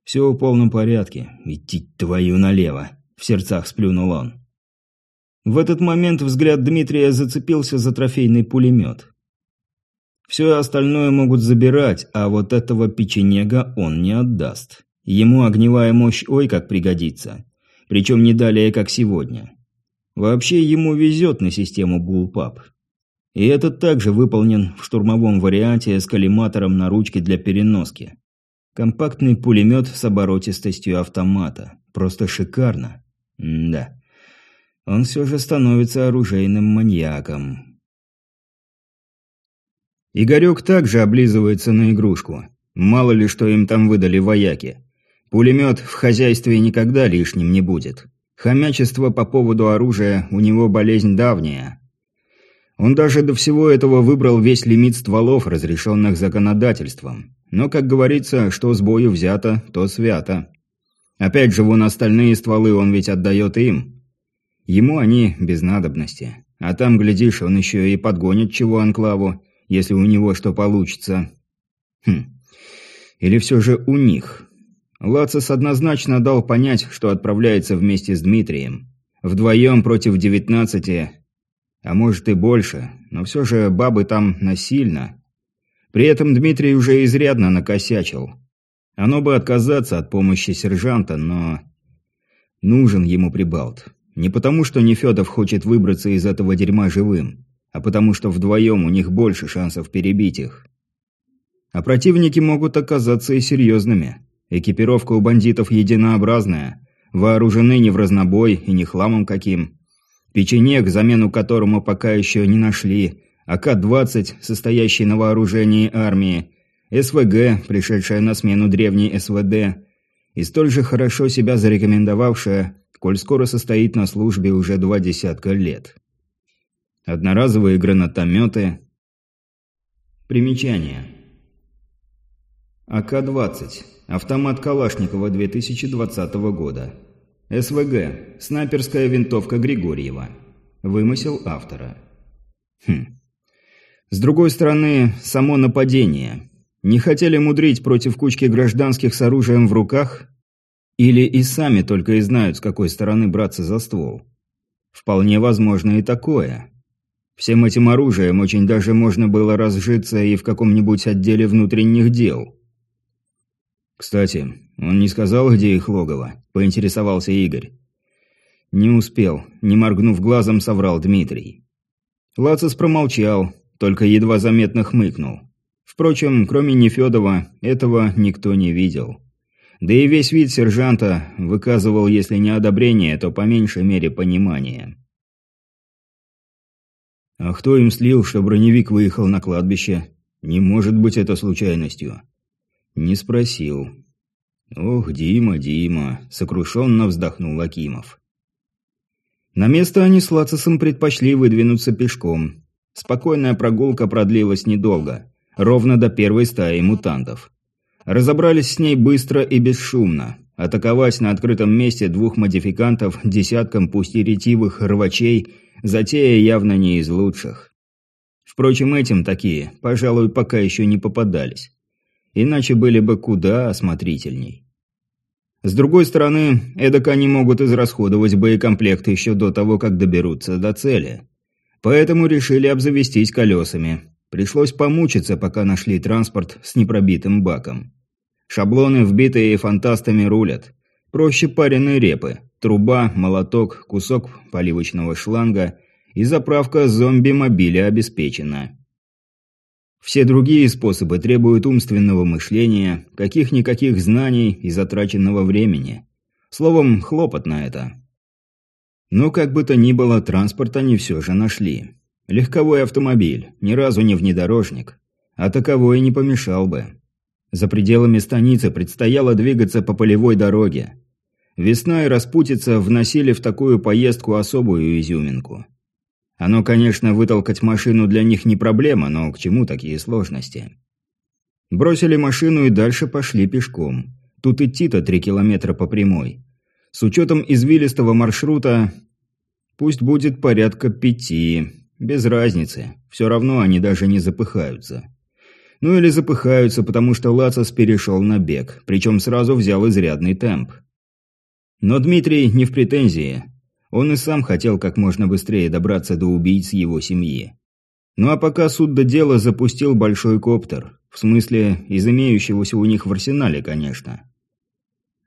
Все в полном порядке, идти твою налево», — в сердцах сплюнул он. В этот момент взгляд Дмитрия зацепился за трофейный пулемет. Все остальное могут забирать, а вот этого печенега он не отдаст. Ему огневая мощь ой как пригодится. Причем не далее, как сегодня. Вообще ему везет на систему Bullpup. И этот также выполнен в штурмовом варианте с коллиматором на ручке для переноски. Компактный пулемет с оборотистостью автомата. Просто шикарно. М да он все же становится оружейным маньяком. Игорек также облизывается на игрушку. Мало ли, что им там выдали вояки. Пулемет в хозяйстве никогда лишним не будет. Хомячество по поводу оружия у него болезнь давняя. Он даже до всего этого выбрал весь лимит стволов, разрешенных законодательством. Но, как говорится, что с бою взято, то свято. Опять же, вон остальные стволы он ведь отдает им. Ему они без надобности. А там, глядишь, он еще и подгонит чего Анклаву, если у него что получится. Хм. Или все же у них. Лацис однозначно дал понять, что отправляется вместе с Дмитрием. Вдвоем против девятнадцати, а может и больше, но все же бабы там насильно. При этом Дмитрий уже изрядно накосячил. Оно бы отказаться от помощи сержанта, но... Нужен ему прибалт. Не потому, что Нефедов хочет выбраться из этого дерьма живым, а потому что вдвоем у них больше шансов перебить их. А противники могут оказаться и серьезными. Экипировка у бандитов единообразная, вооружены не в разнобой и не хламом каким. Печенек, замену которому пока еще не нашли, АК-20, состоящий на вооружении армии, СВГ, пришедшая на смену древней СВД, и столь же хорошо себя зарекомендовавшая коль скоро состоит на службе уже два десятка лет. Одноразовые гранатометы. Примечание. АК-20. Автомат Калашникова 2020 года. СВГ. Снайперская винтовка Григорьева. Вымысел автора. Хм. С другой стороны, само нападение. Не хотели мудрить против кучки гражданских с оружием в руках, или и сами только и знают, с какой стороны браться за ствол. Вполне возможно и такое. Всем этим оружием очень даже можно было разжиться и в каком-нибудь отделе внутренних дел. «Кстати, он не сказал, где их логово?» – поинтересовался Игорь. Не успел, не моргнув глазом, соврал Дмитрий. Лацис промолчал, только едва заметно хмыкнул. Впрочем, кроме Нефедова, этого никто не видел. Да и весь вид сержанта выказывал, если не одобрение, то по меньшей мере понимание. А кто им слил, что броневик выехал на кладбище? Не может быть это случайностью. Не спросил. Ох, Дима, Дима, сокрушенно вздохнул Акимов. На место они с Лацисом предпочли выдвинуться пешком. Спокойная прогулка продлилась недолго, ровно до первой стаи мутантов. Разобрались с ней быстро и бесшумно. Атаковать на открытом месте двух модификантов десятком пусть и ретивых рвачей затея явно не из лучших. Впрочем, этим такие, пожалуй, пока еще не попадались. Иначе были бы куда осмотрительней. С другой стороны, эдак они могут израсходовать боекомплект еще до того, как доберутся до цели. Поэтому решили обзавестись колесами. Пришлось помучиться, пока нашли транспорт с непробитым баком. Шаблоны, вбитые фантастами, рулят. Проще пареной репы. Труба, молоток, кусок поливочного шланга и заправка зомби-мобиля обеспечена. Все другие способы требуют умственного мышления, каких-никаких знаний и затраченного времени. Словом, хлопот на это. Но как бы то ни было, транспорт они все же нашли. Легковой автомобиль, ни разу не внедорожник. А таковой не помешал бы. За пределами станицы предстояло двигаться по полевой дороге. Весна и распутица вносили в такую поездку особую изюминку. Оно, конечно, вытолкать машину для них не проблема, но к чему такие сложности? Бросили машину и дальше пошли пешком. Тут идти-то три километра по прямой. С учетом извилистого маршрута, пусть будет порядка пяти, без разницы, все равно они даже не запыхаются. Ну или запыхаются, потому что Лацис перешел на бег, причем сразу взял изрядный темп. Но Дмитрий не в претензии. Он и сам хотел как можно быстрее добраться до убийц его семьи. Ну а пока суд до дела запустил большой коптер. В смысле, из имеющегося у них в арсенале, конечно.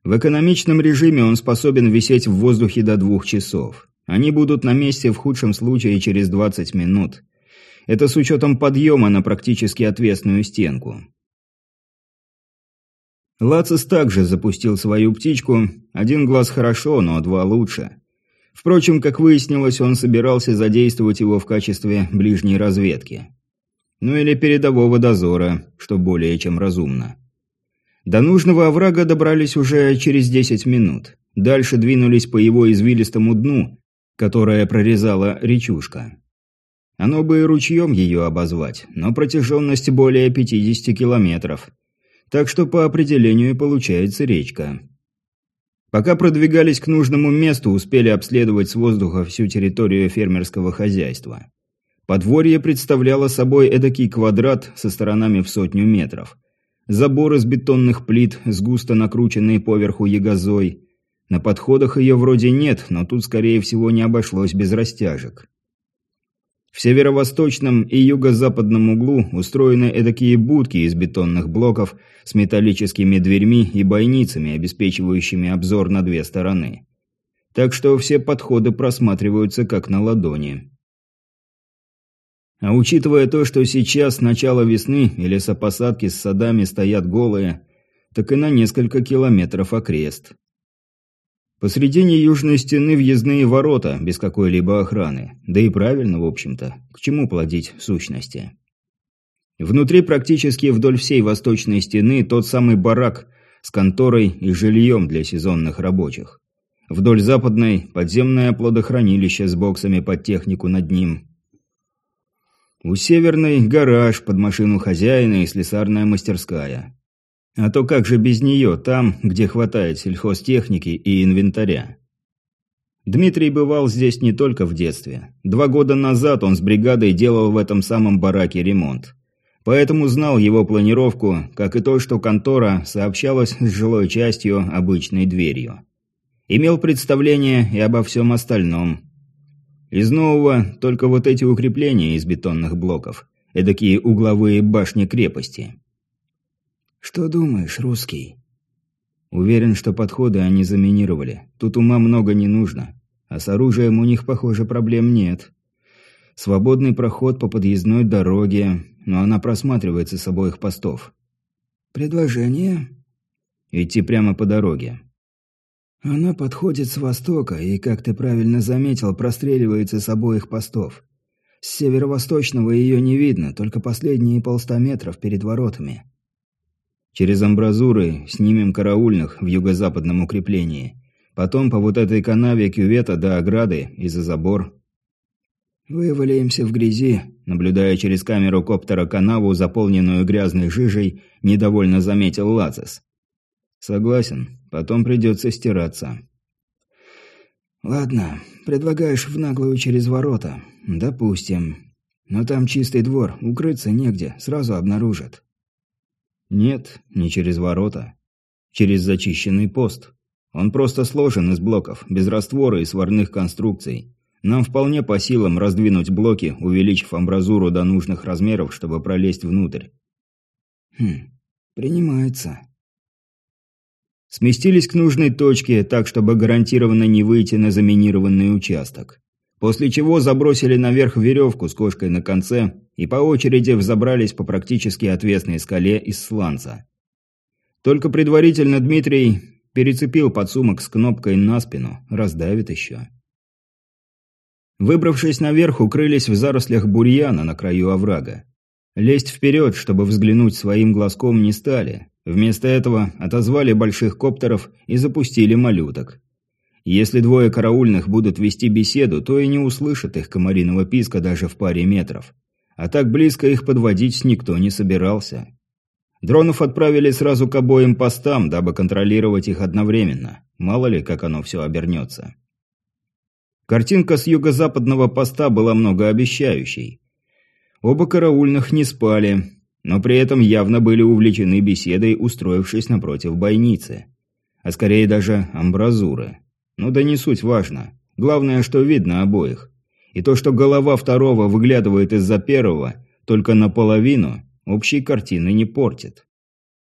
В экономичном режиме он способен висеть в воздухе до двух часов. Они будут на месте в худшем случае через 20 минут. Это с учетом подъема на практически отвесную стенку. Лацис также запустил свою птичку. Один глаз хорошо, но два лучше. Впрочем, как выяснилось, он собирался задействовать его в качестве ближней разведки. Ну или передового дозора, что более чем разумно. До нужного оврага добрались уже через 10 минут. Дальше двинулись по его извилистому дну, которое прорезала речушка. Оно бы и ручьем ее обозвать, но протяженность более 50 километров. Так что по определению получается речка. Пока продвигались к нужному месту, успели обследовать с воздуха всю территорию фермерского хозяйства. Подворье представляло собой эдакий квадрат со сторонами в сотню метров. Забор из бетонных плит с густо накрученной поверху ягозой, на подходах ее вроде нет, но тут, скорее всего, не обошлось без растяжек. В северо-восточном и юго-западном углу устроены эдакие будки из бетонных блоков с металлическими дверьми и бойницами, обеспечивающими обзор на две стороны. Так что все подходы просматриваются как на ладони. А учитывая то, что сейчас начало весны и лесопосадки с садами стоят голые, так и на несколько километров окрест. Посредине южной стены въездные ворота, без какой-либо охраны. Да и правильно, в общем-то. К чему плодить сущности? Внутри практически вдоль всей восточной стены тот самый барак с конторой и жильем для сезонных рабочих. Вдоль западной – подземное плодохранилище с боксами под технику над ним. У северной – гараж под машину хозяина и слесарная мастерская. А то как же без нее, там, где хватает сельхозтехники и инвентаря? Дмитрий бывал здесь не только в детстве. Два года назад он с бригадой делал в этом самом бараке ремонт. Поэтому знал его планировку, как и то, что контора сообщалась с жилой частью обычной дверью. Имел представление и обо всем остальном. Из нового только вот эти укрепления из бетонных блоков, эдакие угловые башни крепости. «Что думаешь, русский?» Уверен, что подходы они заминировали. Тут ума много не нужно. А с оружием у них, похоже, проблем нет. Свободный проход по подъездной дороге, но она просматривается с обоих постов. «Предложение?» «Идти прямо по дороге». «Она подходит с востока и, как ты правильно заметил, простреливается с обоих постов. С северо-восточного ее не видно, только последние полста метров перед воротами. Через амбразуры снимем караульных в юго-западном укреплении. Потом по вот этой канаве кювета до ограды и за забор. Вывалимся в грязи, наблюдая через камеру коптера канаву, заполненную грязной жижей, недовольно заметил Лацис. Согласен, потом придется стираться. Ладно, предлагаешь в наглую через ворота. Допустим. Но там чистый двор, укрыться негде, сразу обнаружат. Нет, не через ворота. Через зачищенный пост. Он просто сложен из блоков, без раствора и сварных конструкций. Нам вполне по силам раздвинуть блоки, увеличив амбразуру до нужных размеров, чтобы пролезть внутрь. Хм, принимается. Сместились к нужной точке, так чтобы гарантированно не выйти на заминированный участок. После чего забросили наверх веревку с кошкой на конце и по очереди взобрались по практически отвесной скале из сланца. Только предварительно Дмитрий перецепил подсумок с кнопкой на спину, раздавит еще. Выбравшись наверх, укрылись в зарослях бурьяна на краю оврага. Лезть вперед, чтобы взглянуть своим глазком, не стали. Вместо этого отозвали больших коптеров и запустили малюток. Если двое караульных будут вести беседу, то и не услышат их комариного писка даже в паре метров. А так близко их подводить никто не собирался. Дронов отправили сразу к обоим постам, дабы контролировать их одновременно. Мало ли, как оно все обернется. Картинка с юго-западного поста была многообещающей. Оба караульных не спали, но при этом явно были увлечены беседой, устроившись напротив бойницы. А скорее даже амбразуры. Ну да не суть важно. Главное, что видно обоих. И то, что голова второго выглядывает из-за первого, только наполовину, общей картины не портит.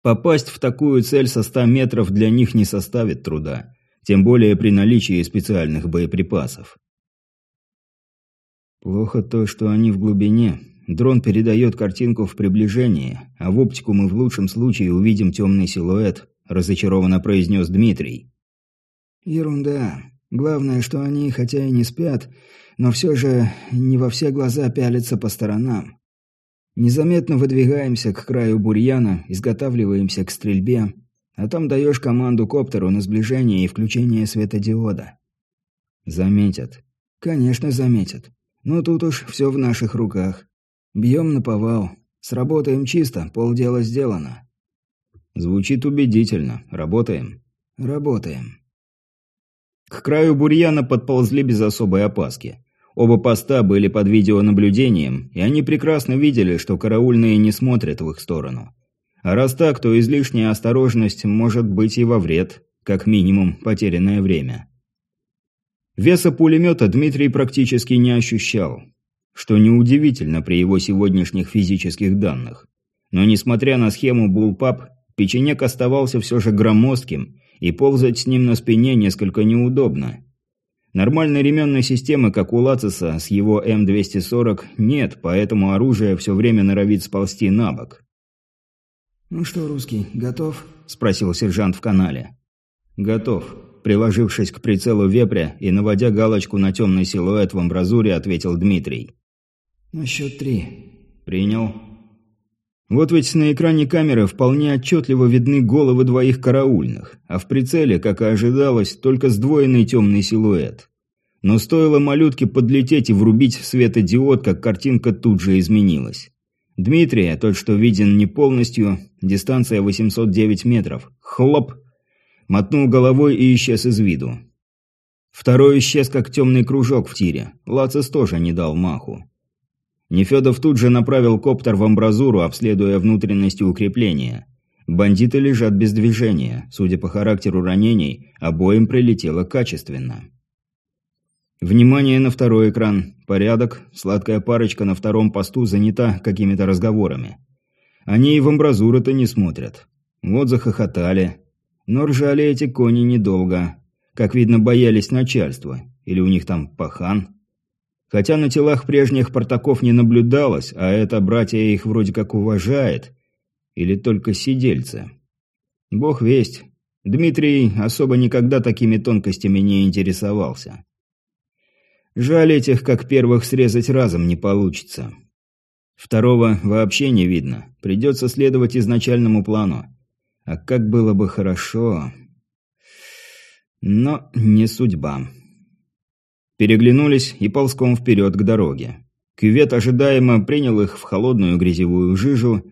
Попасть в такую цель со 100 метров для них не составит труда тем более при наличии специальных боеприпасов. Плохо то, что они в глубине. Дрон передает картинку в приближении, а в оптику мы в лучшем случае увидим темный силуэт, разочарованно произнес Дмитрий. Ерунда. Главное, что они, хотя и не спят, но все же не во все глаза пялятся по сторонам. Незаметно выдвигаемся к краю бурьяна, изготавливаемся к стрельбе, а там даешь команду коптеру на сближение и включение светодиода. Заметят. Конечно, заметят. Но тут уж все в наших руках. Бьем на повал. Сработаем чисто, полдела сделано. Звучит убедительно. Работаем. Работаем. К краю бурьяна подползли без особой опаски. Оба поста были под видеонаблюдением, и они прекрасно видели, что караульные не смотрят в их сторону. А раз так, то излишняя осторожность может быть и во вред, как минимум потерянное время. Веса пулемета Дмитрий практически не ощущал, что неудивительно при его сегодняшних физических данных. Но несмотря на схему Буллпап, печенек оставался все же громоздким, и ползать с ним на спине несколько неудобно. Нормальной ременной системы, как у Лациса с его М240, нет, поэтому оружие все время норовит сползти на бок. «Ну что, русский, готов?» – спросил сержант в канале. «Готов», – приложившись к прицелу вепря и наводя галочку на темный силуэт в амбразуре, ответил Дмитрий. «На счет три». «Принял». Вот ведь на экране камеры вполне отчетливо видны головы двоих караульных, а в прицеле, как и ожидалось, только сдвоенный темный силуэт. Но стоило малютке подлететь и врубить светодиод, как картинка тут же изменилась. Дмитрия, тот, что виден не полностью, дистанция 809 метров. Хлоп! Мотнул головой и исчез из виду. Второй исчез, как темный кружок в тире. Лацис тоже не дал маху. Нефедов тут же направил коптер в амбразуру, обследуя внутренности укрепления. Бандиты лежат без движения. Судя по характеру ранений, обоим прилетело качественно. Внимание на второй экран. Порядок. Сладкая парочка на втором посту занята какими-то разговорами. Они и в амбразуры-то не смотрят. Вот захохотали. Но ржали эти кони недолго. Как видно, боялись начальства. Или у них там пахан. Хотя на телах прежних портаков не наблюдалось, а это братья их вроде как уважает. Или только сидельцы. Бог весть. Дмитрий особо никогда такими тонкостями не интересовался. Жаль этих, как первых, срезать разом не получится. Второго вообще не видно. Придется следовать изначальному плану. А как было бы хорошо... Но не судьба. Переглянулись и ползком вперед к дороге. Кювет ожидаемо принял их в холодную грязевую жижу,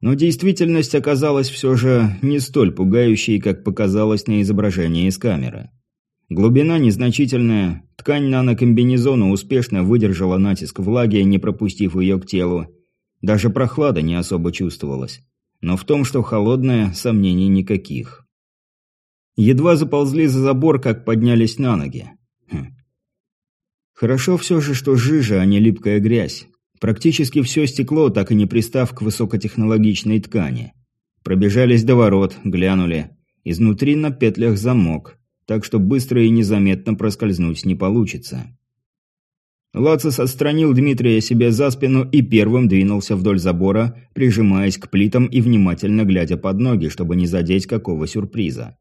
но действительность оказалась все же не столь пугающей, как показалось на изображении из камеры. Глубина незначительная, ткань нанокомбинезона успешно выдержала натиск влаги, не пропустив ее к телу. Даже прохлада не особо чувствовалась. Но в том, что холодная, сомнений никаких. Едва заползли за забор, как поднялись на ноги. Хорошо все же, что жижа, а не липкая грязь. Практически все стекло, так и не пристав к высокотехнологичной ткани. Пробежались до ворот, глянули Изнутри на петлях замок, так что быстро и незаметно проскользнуть не получится. Лацис отстранил Дмитрия себе за спину и первым двинулся вдоль забора, прижимаясь к плитам и внимательно глядя под ноги, чтобы не задеть какого сюрприза.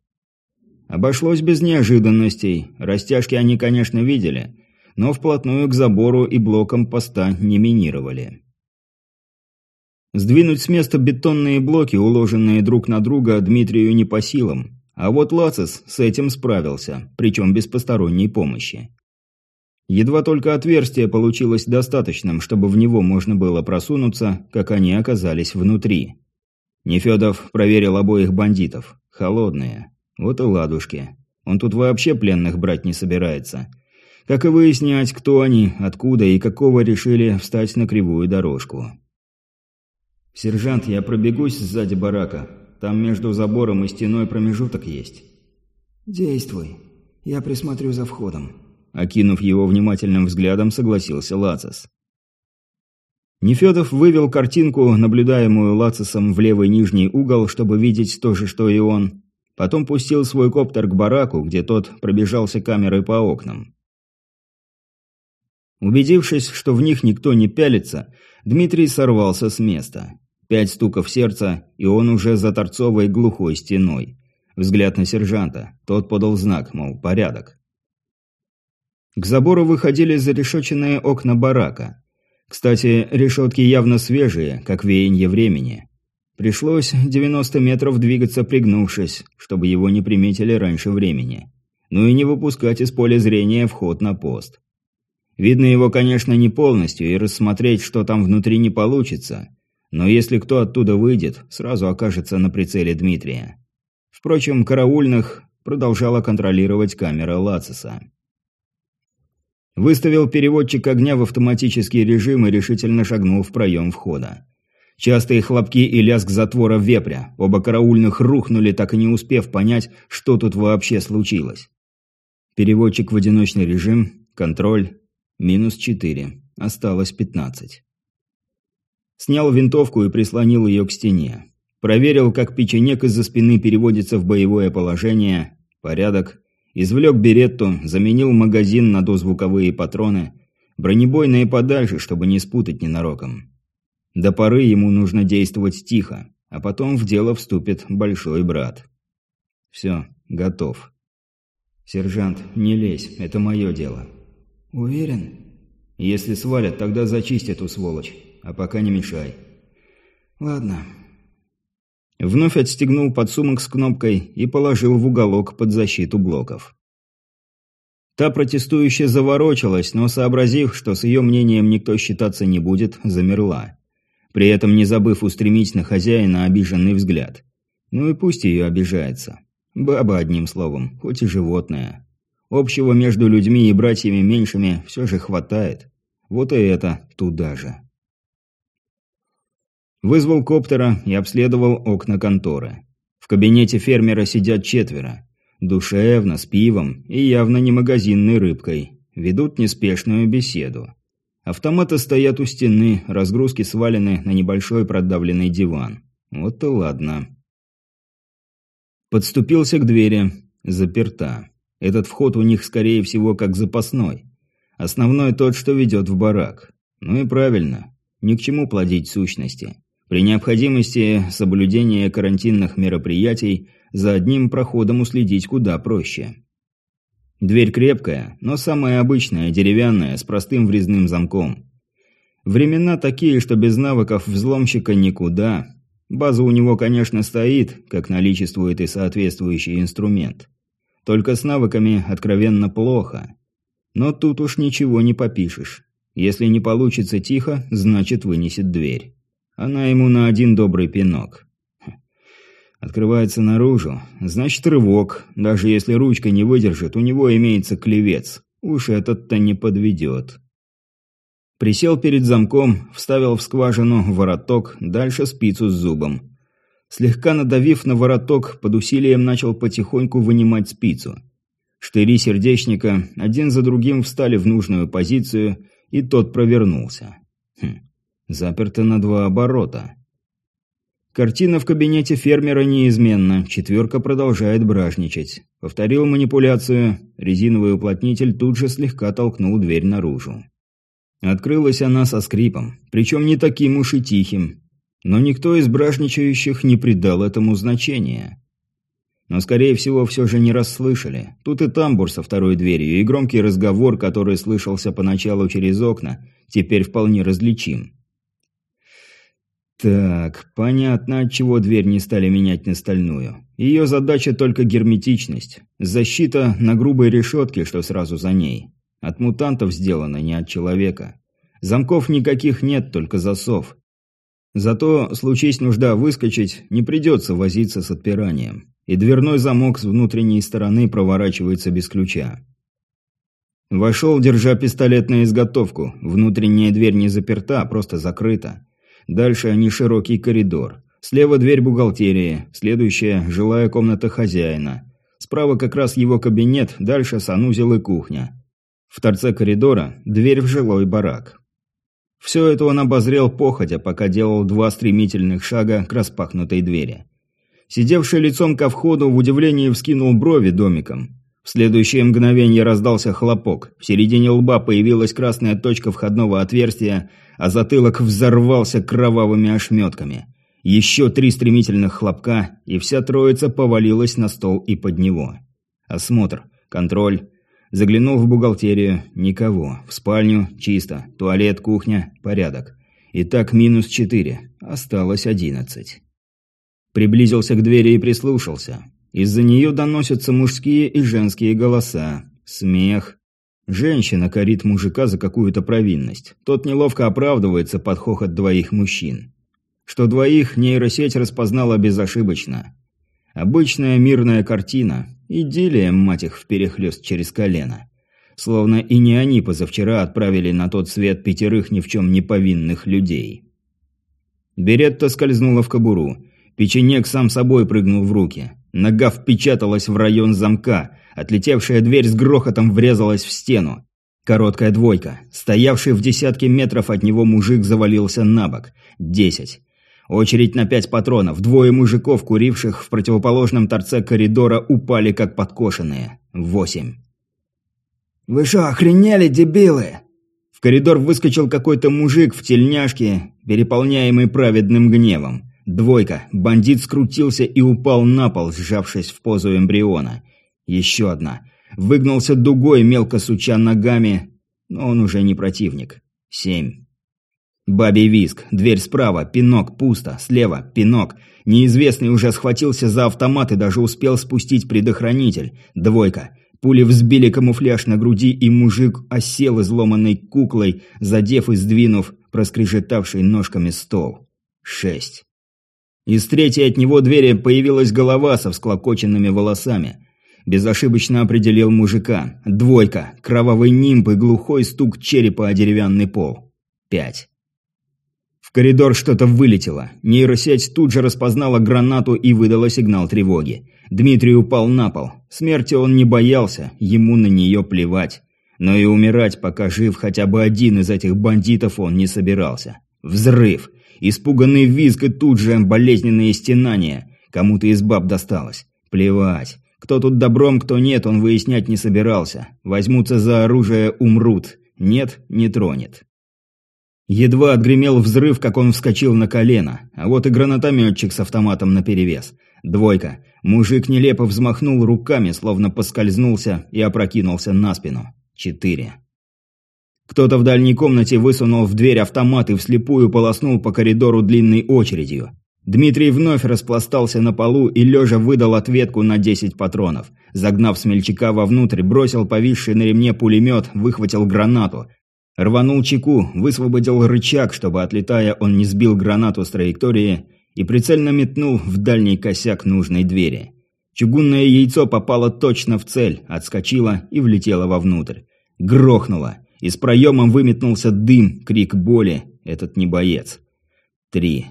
Обошлось без неожиданностей, растяжки они, конечно, видели, но вплотную к забору и блокам поста не минировали. Сдвинуть с места бетонные блоки, уложенные друг на друга, Дмитрию не по силам, а вот Лацис с этим справился, причем без посторонней помощи. Едва только отверстие получилось достаточным, чтобы в него можно было просунуться, как они оказались внутри. Нефедов проверил обоих бандитов. Холодные. Вот и ладушки. Он тут вообще пленных брать не собирается. Как и выяснять, кто они, откуда и какого решили встать на кривую дорожку. «Сержант, я пробегусь сзади барака. Там между забором и стеной промежуток есть». «Действуй. Я присмотрю за входом». Окинув его внимательным взглядом, согласился Лацис. Нефедов вывел картинку, наблюдаемую Лацисом в левый нижний угол, чтобы видеть то же, что и он. Потом пустил свой коптер к бараку, где тот пробежался камерой по окнам. Убедившись, что в них никто не пялится, Дмитрий сорвался с места. Пять стуков сердца, и он уже за торцовой глухой стеной. Взгляд на сержанта. Тот подал знак, мол, порядок. К забору выходили зарешоченные окна барака. Кстати, решетки явно свежие, как веяние времени. Пришлось 90 метров двигаться пригнувшись, чтобы его не приметили раньше времени. Ну и не выпускать из поля зрения вход на пост. Видно его, конечно, не полностью, и рассмотреть, что там внутри, не получится. Но если кто оттуда выйдет, сразу окажется на прицеле Дмитрия. Впрочем, караульных продолжала контролировать камера Лациса. Выставил переводчик огня в автоматический режим и решительно шагнул в проем входа. Частые хлопки и лязг затвора вепря. Оба караульных рухнули, так и не успев понять, что тут вообще случилось. Переводчик в одиночный режим, контроль, минус 4, осталось 15. Снял винтовку и прислонил ее к стене. Проверил, как печенек из-за спины переводится в боевое положение. Порядок. Извлек беретту, заменил магазин на дозвуковые патроны, бронебойные подальше, чтобы не спутать ненароком. До поры ему нужно действовать тихо, а потом в дело вступит большой брат. Все, готов. Сержант, не лезь, это мое дело. Уверен? Если свалят, тогда зачисть эту сволочь, а пока не мешай. Ладно, Вновь отстегнул подсумок с кнопкой и положил в уголок под защиту блоков. Та протестующая заворочилась, но сообразив, что с ее мнением никто считаться не будет, замерла. При этом не забыв устремить на хозяина обиженный взгляд. Ну и пусть ее обижается. Баба, одним словом, хоть и животное. Общего между людьми и братьями меньшими все же хватает. Вот и это туда же. Вызвал коптера и обследовал окна конторы. В кабинете фермера сидят четверо. Душевно, с пивом и явно не магазинной рыбкой. Ведут неспешную беседу. Автоматы стоят у стены, разгрузки свалены на небольшой продавленный диван. Вот и ладно. Подступился к двери. Заперта. Этот вход у них, скорее всего, как запасной. Основной тот, что ведет в барак. Ну и правильно. Ни к чему плодить сущности. При необходимости соблюдения карантинных мероприятий за одним проходом уследить куда проще. Дверь крепкая, но самая обычная, деревянная, с простым врезным замком. Времена такие, что без навыков взломщика никуда. База у него, конечно, стоит, как наличествует и соответствующий инструмент. Только с навыками откровенно плохо. Но тут уж ничего не попишешь. Если не получится тихо, значит вынесет дверь. Она ему на один добрый пинок. Открывается наружу. Значит, рывок. Даже если ручка не выдержит, у него имеется клевец. Уж этот-то не подведет. Присел перед замком, вставил в скважину вороток, дальше спицу с зубом. Слегка надавив на вороток, под усилием начал потихоньку вынимать спицу. Штыри сердечника один за другим встали в нужную позицию, и тот провернулся. Хм. Заперто на два оборота. Картина в кабинете фермера неизменна, четверка продолжает бражничать. Повторил манипуляцию, резиновый уплотнитель тут же слегка толкнул дверь наружу. Открылась она со скрипом, причем не таким уж и тихим. Но никто из бражничающих не придал этому значения. Но, скорее всего, все же не расслышали. Тут и тамбур со второй дверью, и громкий разговор, который слышался поначалу через окна, теперь вполне различим. Так, понятно, от чего дверь не стали менять на стальную. Ее задача только герметичность. Защита на грубой решетке, что сразу за ней. От мутантов сделано, не от человека. Замков никаких нет, только засов. Зато, случись нужда выскочить, не придется возиться с отпиранием. И дверной замок с внутренней стороны проворачивается без ключа. Вошел, держа пистолет на изготовку. Внутренняя дверь не заперта, просто закрыта. Дальше они широкий коридор. Слева дверь бухгалтерии, следующая – жилая комната хозяина. Справа как раз его кабинет, дальше санузел и кухня. В торце коридора – дверь в жилой барак. Все это он обозрел походя, пока делал два стремительных шага к распахнутой двери. Сидевший лицом ко входу в удивлении вскинул брови домиком. В следующее мгновение раздался хлопок. В середине лба появилась красная точка входного отверстия, а затылок взорвался кровавыми ошметками. Еще три стремительных хлопка, и вся троица повалилась на стол и под него. Осмотр, контроль. Заглянул в бухгалтерию. Никого. В спальню. Чисто. Туалет, кухня. Порядок. Итак, минус четыре. Осталось одиннадцать. Приблизился к двери и прислушался. Из-за нее доносятся мужские и женские голоса. Смех. Женщина корит мужика за какую-то провинность. Тот неловко оправдывается под хохот двоих мужчин. Что двоих нейросеть распознала безошибочно. Обычная мирная картина. Идиллия, мать их, вперехлёст через колено. Словно и не они позавчера отправили на тот свет пятерых ни в чем не повинных людей. Беретта скользнула в кобуру. Печенек сам собой прыгнул в руки. Нога впечаталась в район замка. Отлетевшая дверь с грохотом врезалась в стену. Короткая двойка. Стоявший в десятке метров от него мужик завалился на бок. Десять. Очередь на пять патронов. Двое мужиков, куривших в противоположном торце коридора, упали как подкошенные. Восемь. «Вы что, охренели, дебилы?» В коридор выскочил какой-то мужик в тельняшке, переполняемый праведным гневом. Двойка. Бандит скрутился и упал на пол, сжавшись в позу эмбриона. Еще одна. Выгнался дугой, мелко суча ногами, но он уже не противник. Семь. Бабий виск. Дверь справа. Пинок. Пусто. Слева. Пинок. Неизвестный уже схватился за автомат и даже успел спустить предохранитель. Двойка. Пули взбили камуфляж на груди, и мужик осел изломанной куклой, задев и сдвинув проскрежетавший ножками стол. Шесть. Из третьей от него двери появилась голова со всклокоченными волосами. Безошибочно определил мужика. Двойка, кровавый нимб и глухой стук черепа о деревянный пол. Пять. В коридор что-то вылетело. Нейросеть тут же распознала гранату и выдала сигнал тревоги. Дмитрий упал на пол. Смерти он не боялся, ему на нее плевать. Но и умирать, пока жив хотя бы один из этих бандитов, он не собирался. Взрыв. Испуганный визг и тут же болезненные стенания. Кому-то из баб досталось. Плевать. Кто тут добром, кто нет, он выяснять не собирался. Возьмутся за оружие, умрут. Нет, не тронет. Едва отгремел взрыв, как он вскочил на колено. А вот и гранатометчик с автоматом наперевес. Двойка. Мужик нелепо взмахнул руками, словно поскользнулся и опрокинулся на спину. Четыре. Кто-то в дальней комнате высунул в дверь автомат и вслепую полоснул по коридору длинной очередью. Дмитрий вновь распластался на полу и лежа выдал ответку на 10 патронов. Загнав смельчака вовнутрь, бросил повисший на ремне пулемет, выхватил гранату. Рванул чеку, высвободил рычаг, чтобы, отлетая, он не сбил гранату с траектории и прицельно метнул в дальний косяк нужной двери. Чугунное яйцо попало точно в цель, отскочило и влетело вовнутрь. Грохнуло. Из проема выметнулся дым, крик боли. Этот не боец. Три.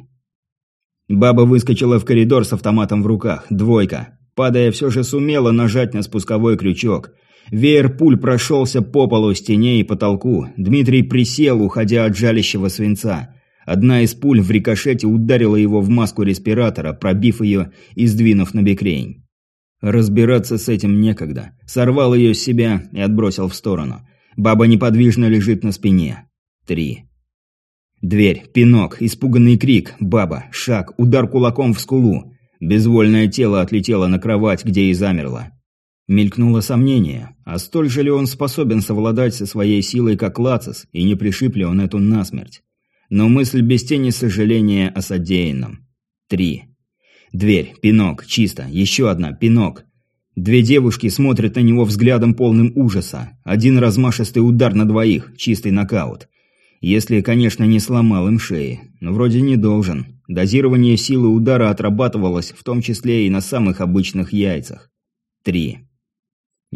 Баба выскочила в коридор с автоматом в руках. Двойка. Падая, все же сумела нажать на спусковой крючок. Веер пуль прошелся по полу, стене и потолку. Дмитрий присел, уходя от жалящего свинца. Одна из пуль в рикошете ударила его в маску респиратора, пробив ее и сдвинув на бекрень. Разбираться с этим некогда. Сорвал ее с себя и отбросил в сторону. Баба неподвижно лежит на спине. Три. Дверь, пинок, испуганный крик, баба, шаг, удар кулаком в скулу. Безвольное тело отлетело на кровать, где и замерло. Мелькнуло сомнение, а столь же ли он способен совладать со своей силой, как Лацис, и не пришиб ли он эту насмерть? Но мысль без тени сожаления о содеянном. Три. Дверь, пинок, чисто, еще одна, пинок. Две девушки смотрят на него взглядом полным ужаса. Один размашистый удар на двоих, чистый нокаут. Если, конечно, не сломал им шеи. Но вроде не должен. Дозирование силы удара отрабатывалось, в том числе и на самых обычных яйцах. Три.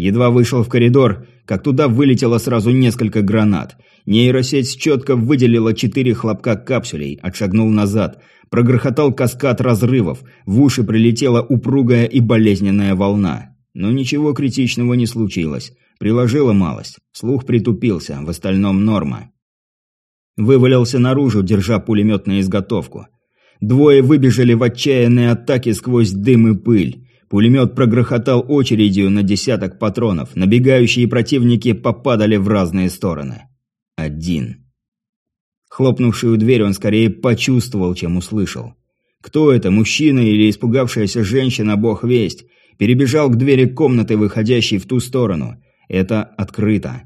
Едва вышел в коридор, как туда вылетело сразу несколько гранат. Нейросеть четко выделила четыре хлопка капсулей, отшагнул назад. Прогрохотал каскад разрывов, в уши прилетела упругая и болезненная волна. Но ничего критичного не случилось. Приложила малость. Слух притупился, в остальном норма. Вывалился наружу, держа пулемет на изготовку. Двое выбежали в отчаянные атаки сквозь дым и пыль. Пулемет прогрохотал очередью на десяток патронов. Набегающие противники попадали в разные стороны. Один. Хлопнувшую дверь он скорее почувствовал, чем услышал. Кто это, мужчина или испугавшаяся женщина, бог весть, перебежал к двери комнаты, выходящей в ту сторону. Это открыто.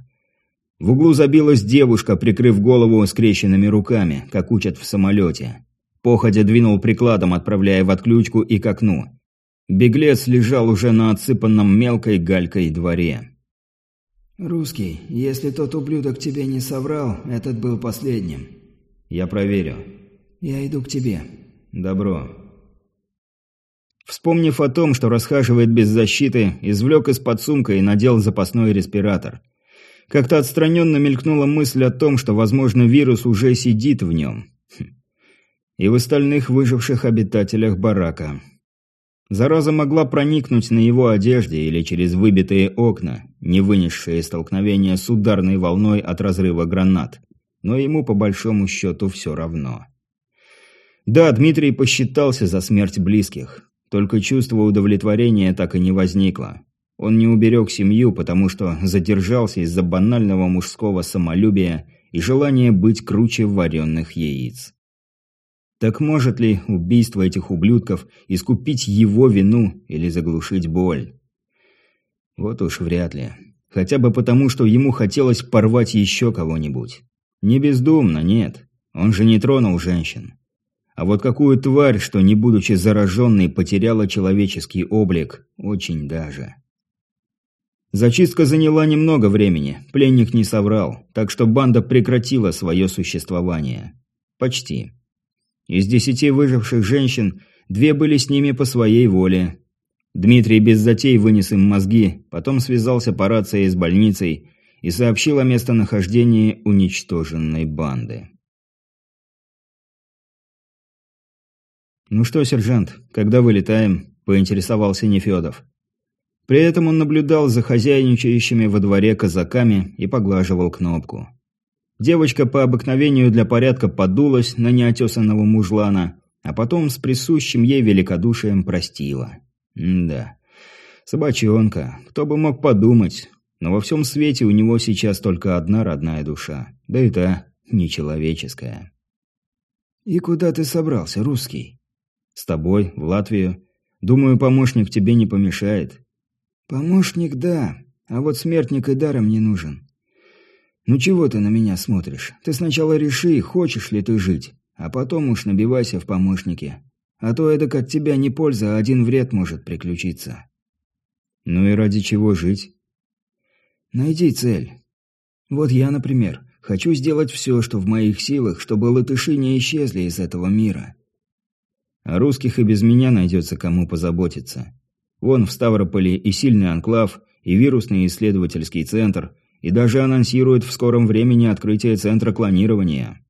В углу забилась девушка, прикрыв голову скрещенными руками, как учат в самолете. Походя двинул прикладом, отправляя в отключку и к окну. Беглец лежал уже на отсыпанном мелкой галькой дворе. «Русский, если тот ублюдок тебе не соврал, этот был последним». «Я проверю». «Я иду к тебе». «Добро». Вспомнив о том, что расхаживает без защиты, извлек из-под сумка и надел запасной респиратор. Как-то отстраненно мелькнула мысль о том, что, возможно, вирус уже сидит в нем. Хм. И в остальных выживших обитателях барака. Зараза могла проникнуть на его одежде или через выбитые окна, не вынесшие столкновения с ударной волной от разрыва гранат. Но ему по большому счету все равно. Да, Дмитрий посчитался за смерть близких. Только чувство удовлетворения так и не возникло. Он не уберег семью, потому что задержался из-за банального мужского самолюбия и желания быть круче вареных яиц. Так может ли убийство этих ублюдков искупить его вину или заглушить боль? Вот уж вряд ли. Хотя бы потому, что ему хотелось порвать еще кого-нибудь. Не бездумно, нет. Он же не тронул женщин. А вот какую тварь, что не будучи зараженной, потеряла человеческий облик, очень даже. Зачистка заняла немного времени, пленник не соврал, так что банда прекратила свое существование. Почти. Из десяти выживших женщин две были с ними по своей воле. Дмитрий без затей вынес им мозги, потом связался по рации с больницей и сообщил о местонахождении уничтоженной банды. «Ну что, сержант, когда вылетаем?» – поинтересовался Нефедов. При этом он наблюдал за хозяйничающими во дворе казаками и поглаживал кнопку. Девочка по обыкновению для порядка подулась на неотесанного мужлана, а потом с присущим ей великодушием простила. М да, собачонка, кто бы мог подумать, но во всем свете у него сейчас только одна родная душа, да и та нечеловеческая. «И куда ты собрался, русский?» «С тобой, в Латвию. Думаю, помощник тебе не помешает». «Помощник, да, а вот смертник и даром не нужен. «Ну чего ты на меня смотришь? Ты сначала реши, хочешь ли ты жить, а потом уж набивайся в помощники. А то эдак от тебя не польза, а один вред может приключиться». «Ну и ради чего жить?» «Найди цель. Вот я, например, хочу сделать все, что в моих силах, чтобы латыши не исчезли из этого мира». «А русских и без меня найдется кому позаботиться. Вон в Ставрополе и сильный анклав, и вирусный исследовательский центр – и даже анонсирует в скором времени открытие центра клонирования.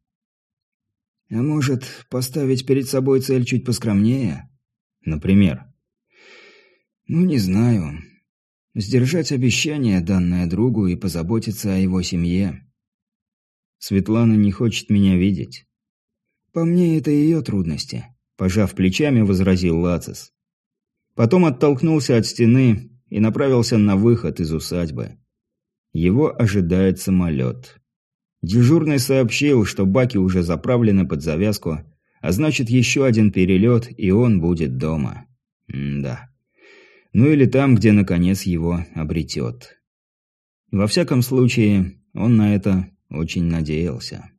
А может, поставить перед собой цель чуть поскромнее? Например? Ну, не знаю. Сдержать обещание, данное другу, и позаботиться о его семье. Светлана не хочет меня видеть. По мне, это ее трудности. Пожав плечами, возразил Лацис. Потом оттолкнулся от стены и направился на выход из усадьбы. Его ожидает самолет. Дежурный сообщил, что баки уже заправлены под завязку, а значит еще один перелет, и он будет дома. М да. Ну или там, где наконец его обретет. Во всяком случае, он на это очень надеялся.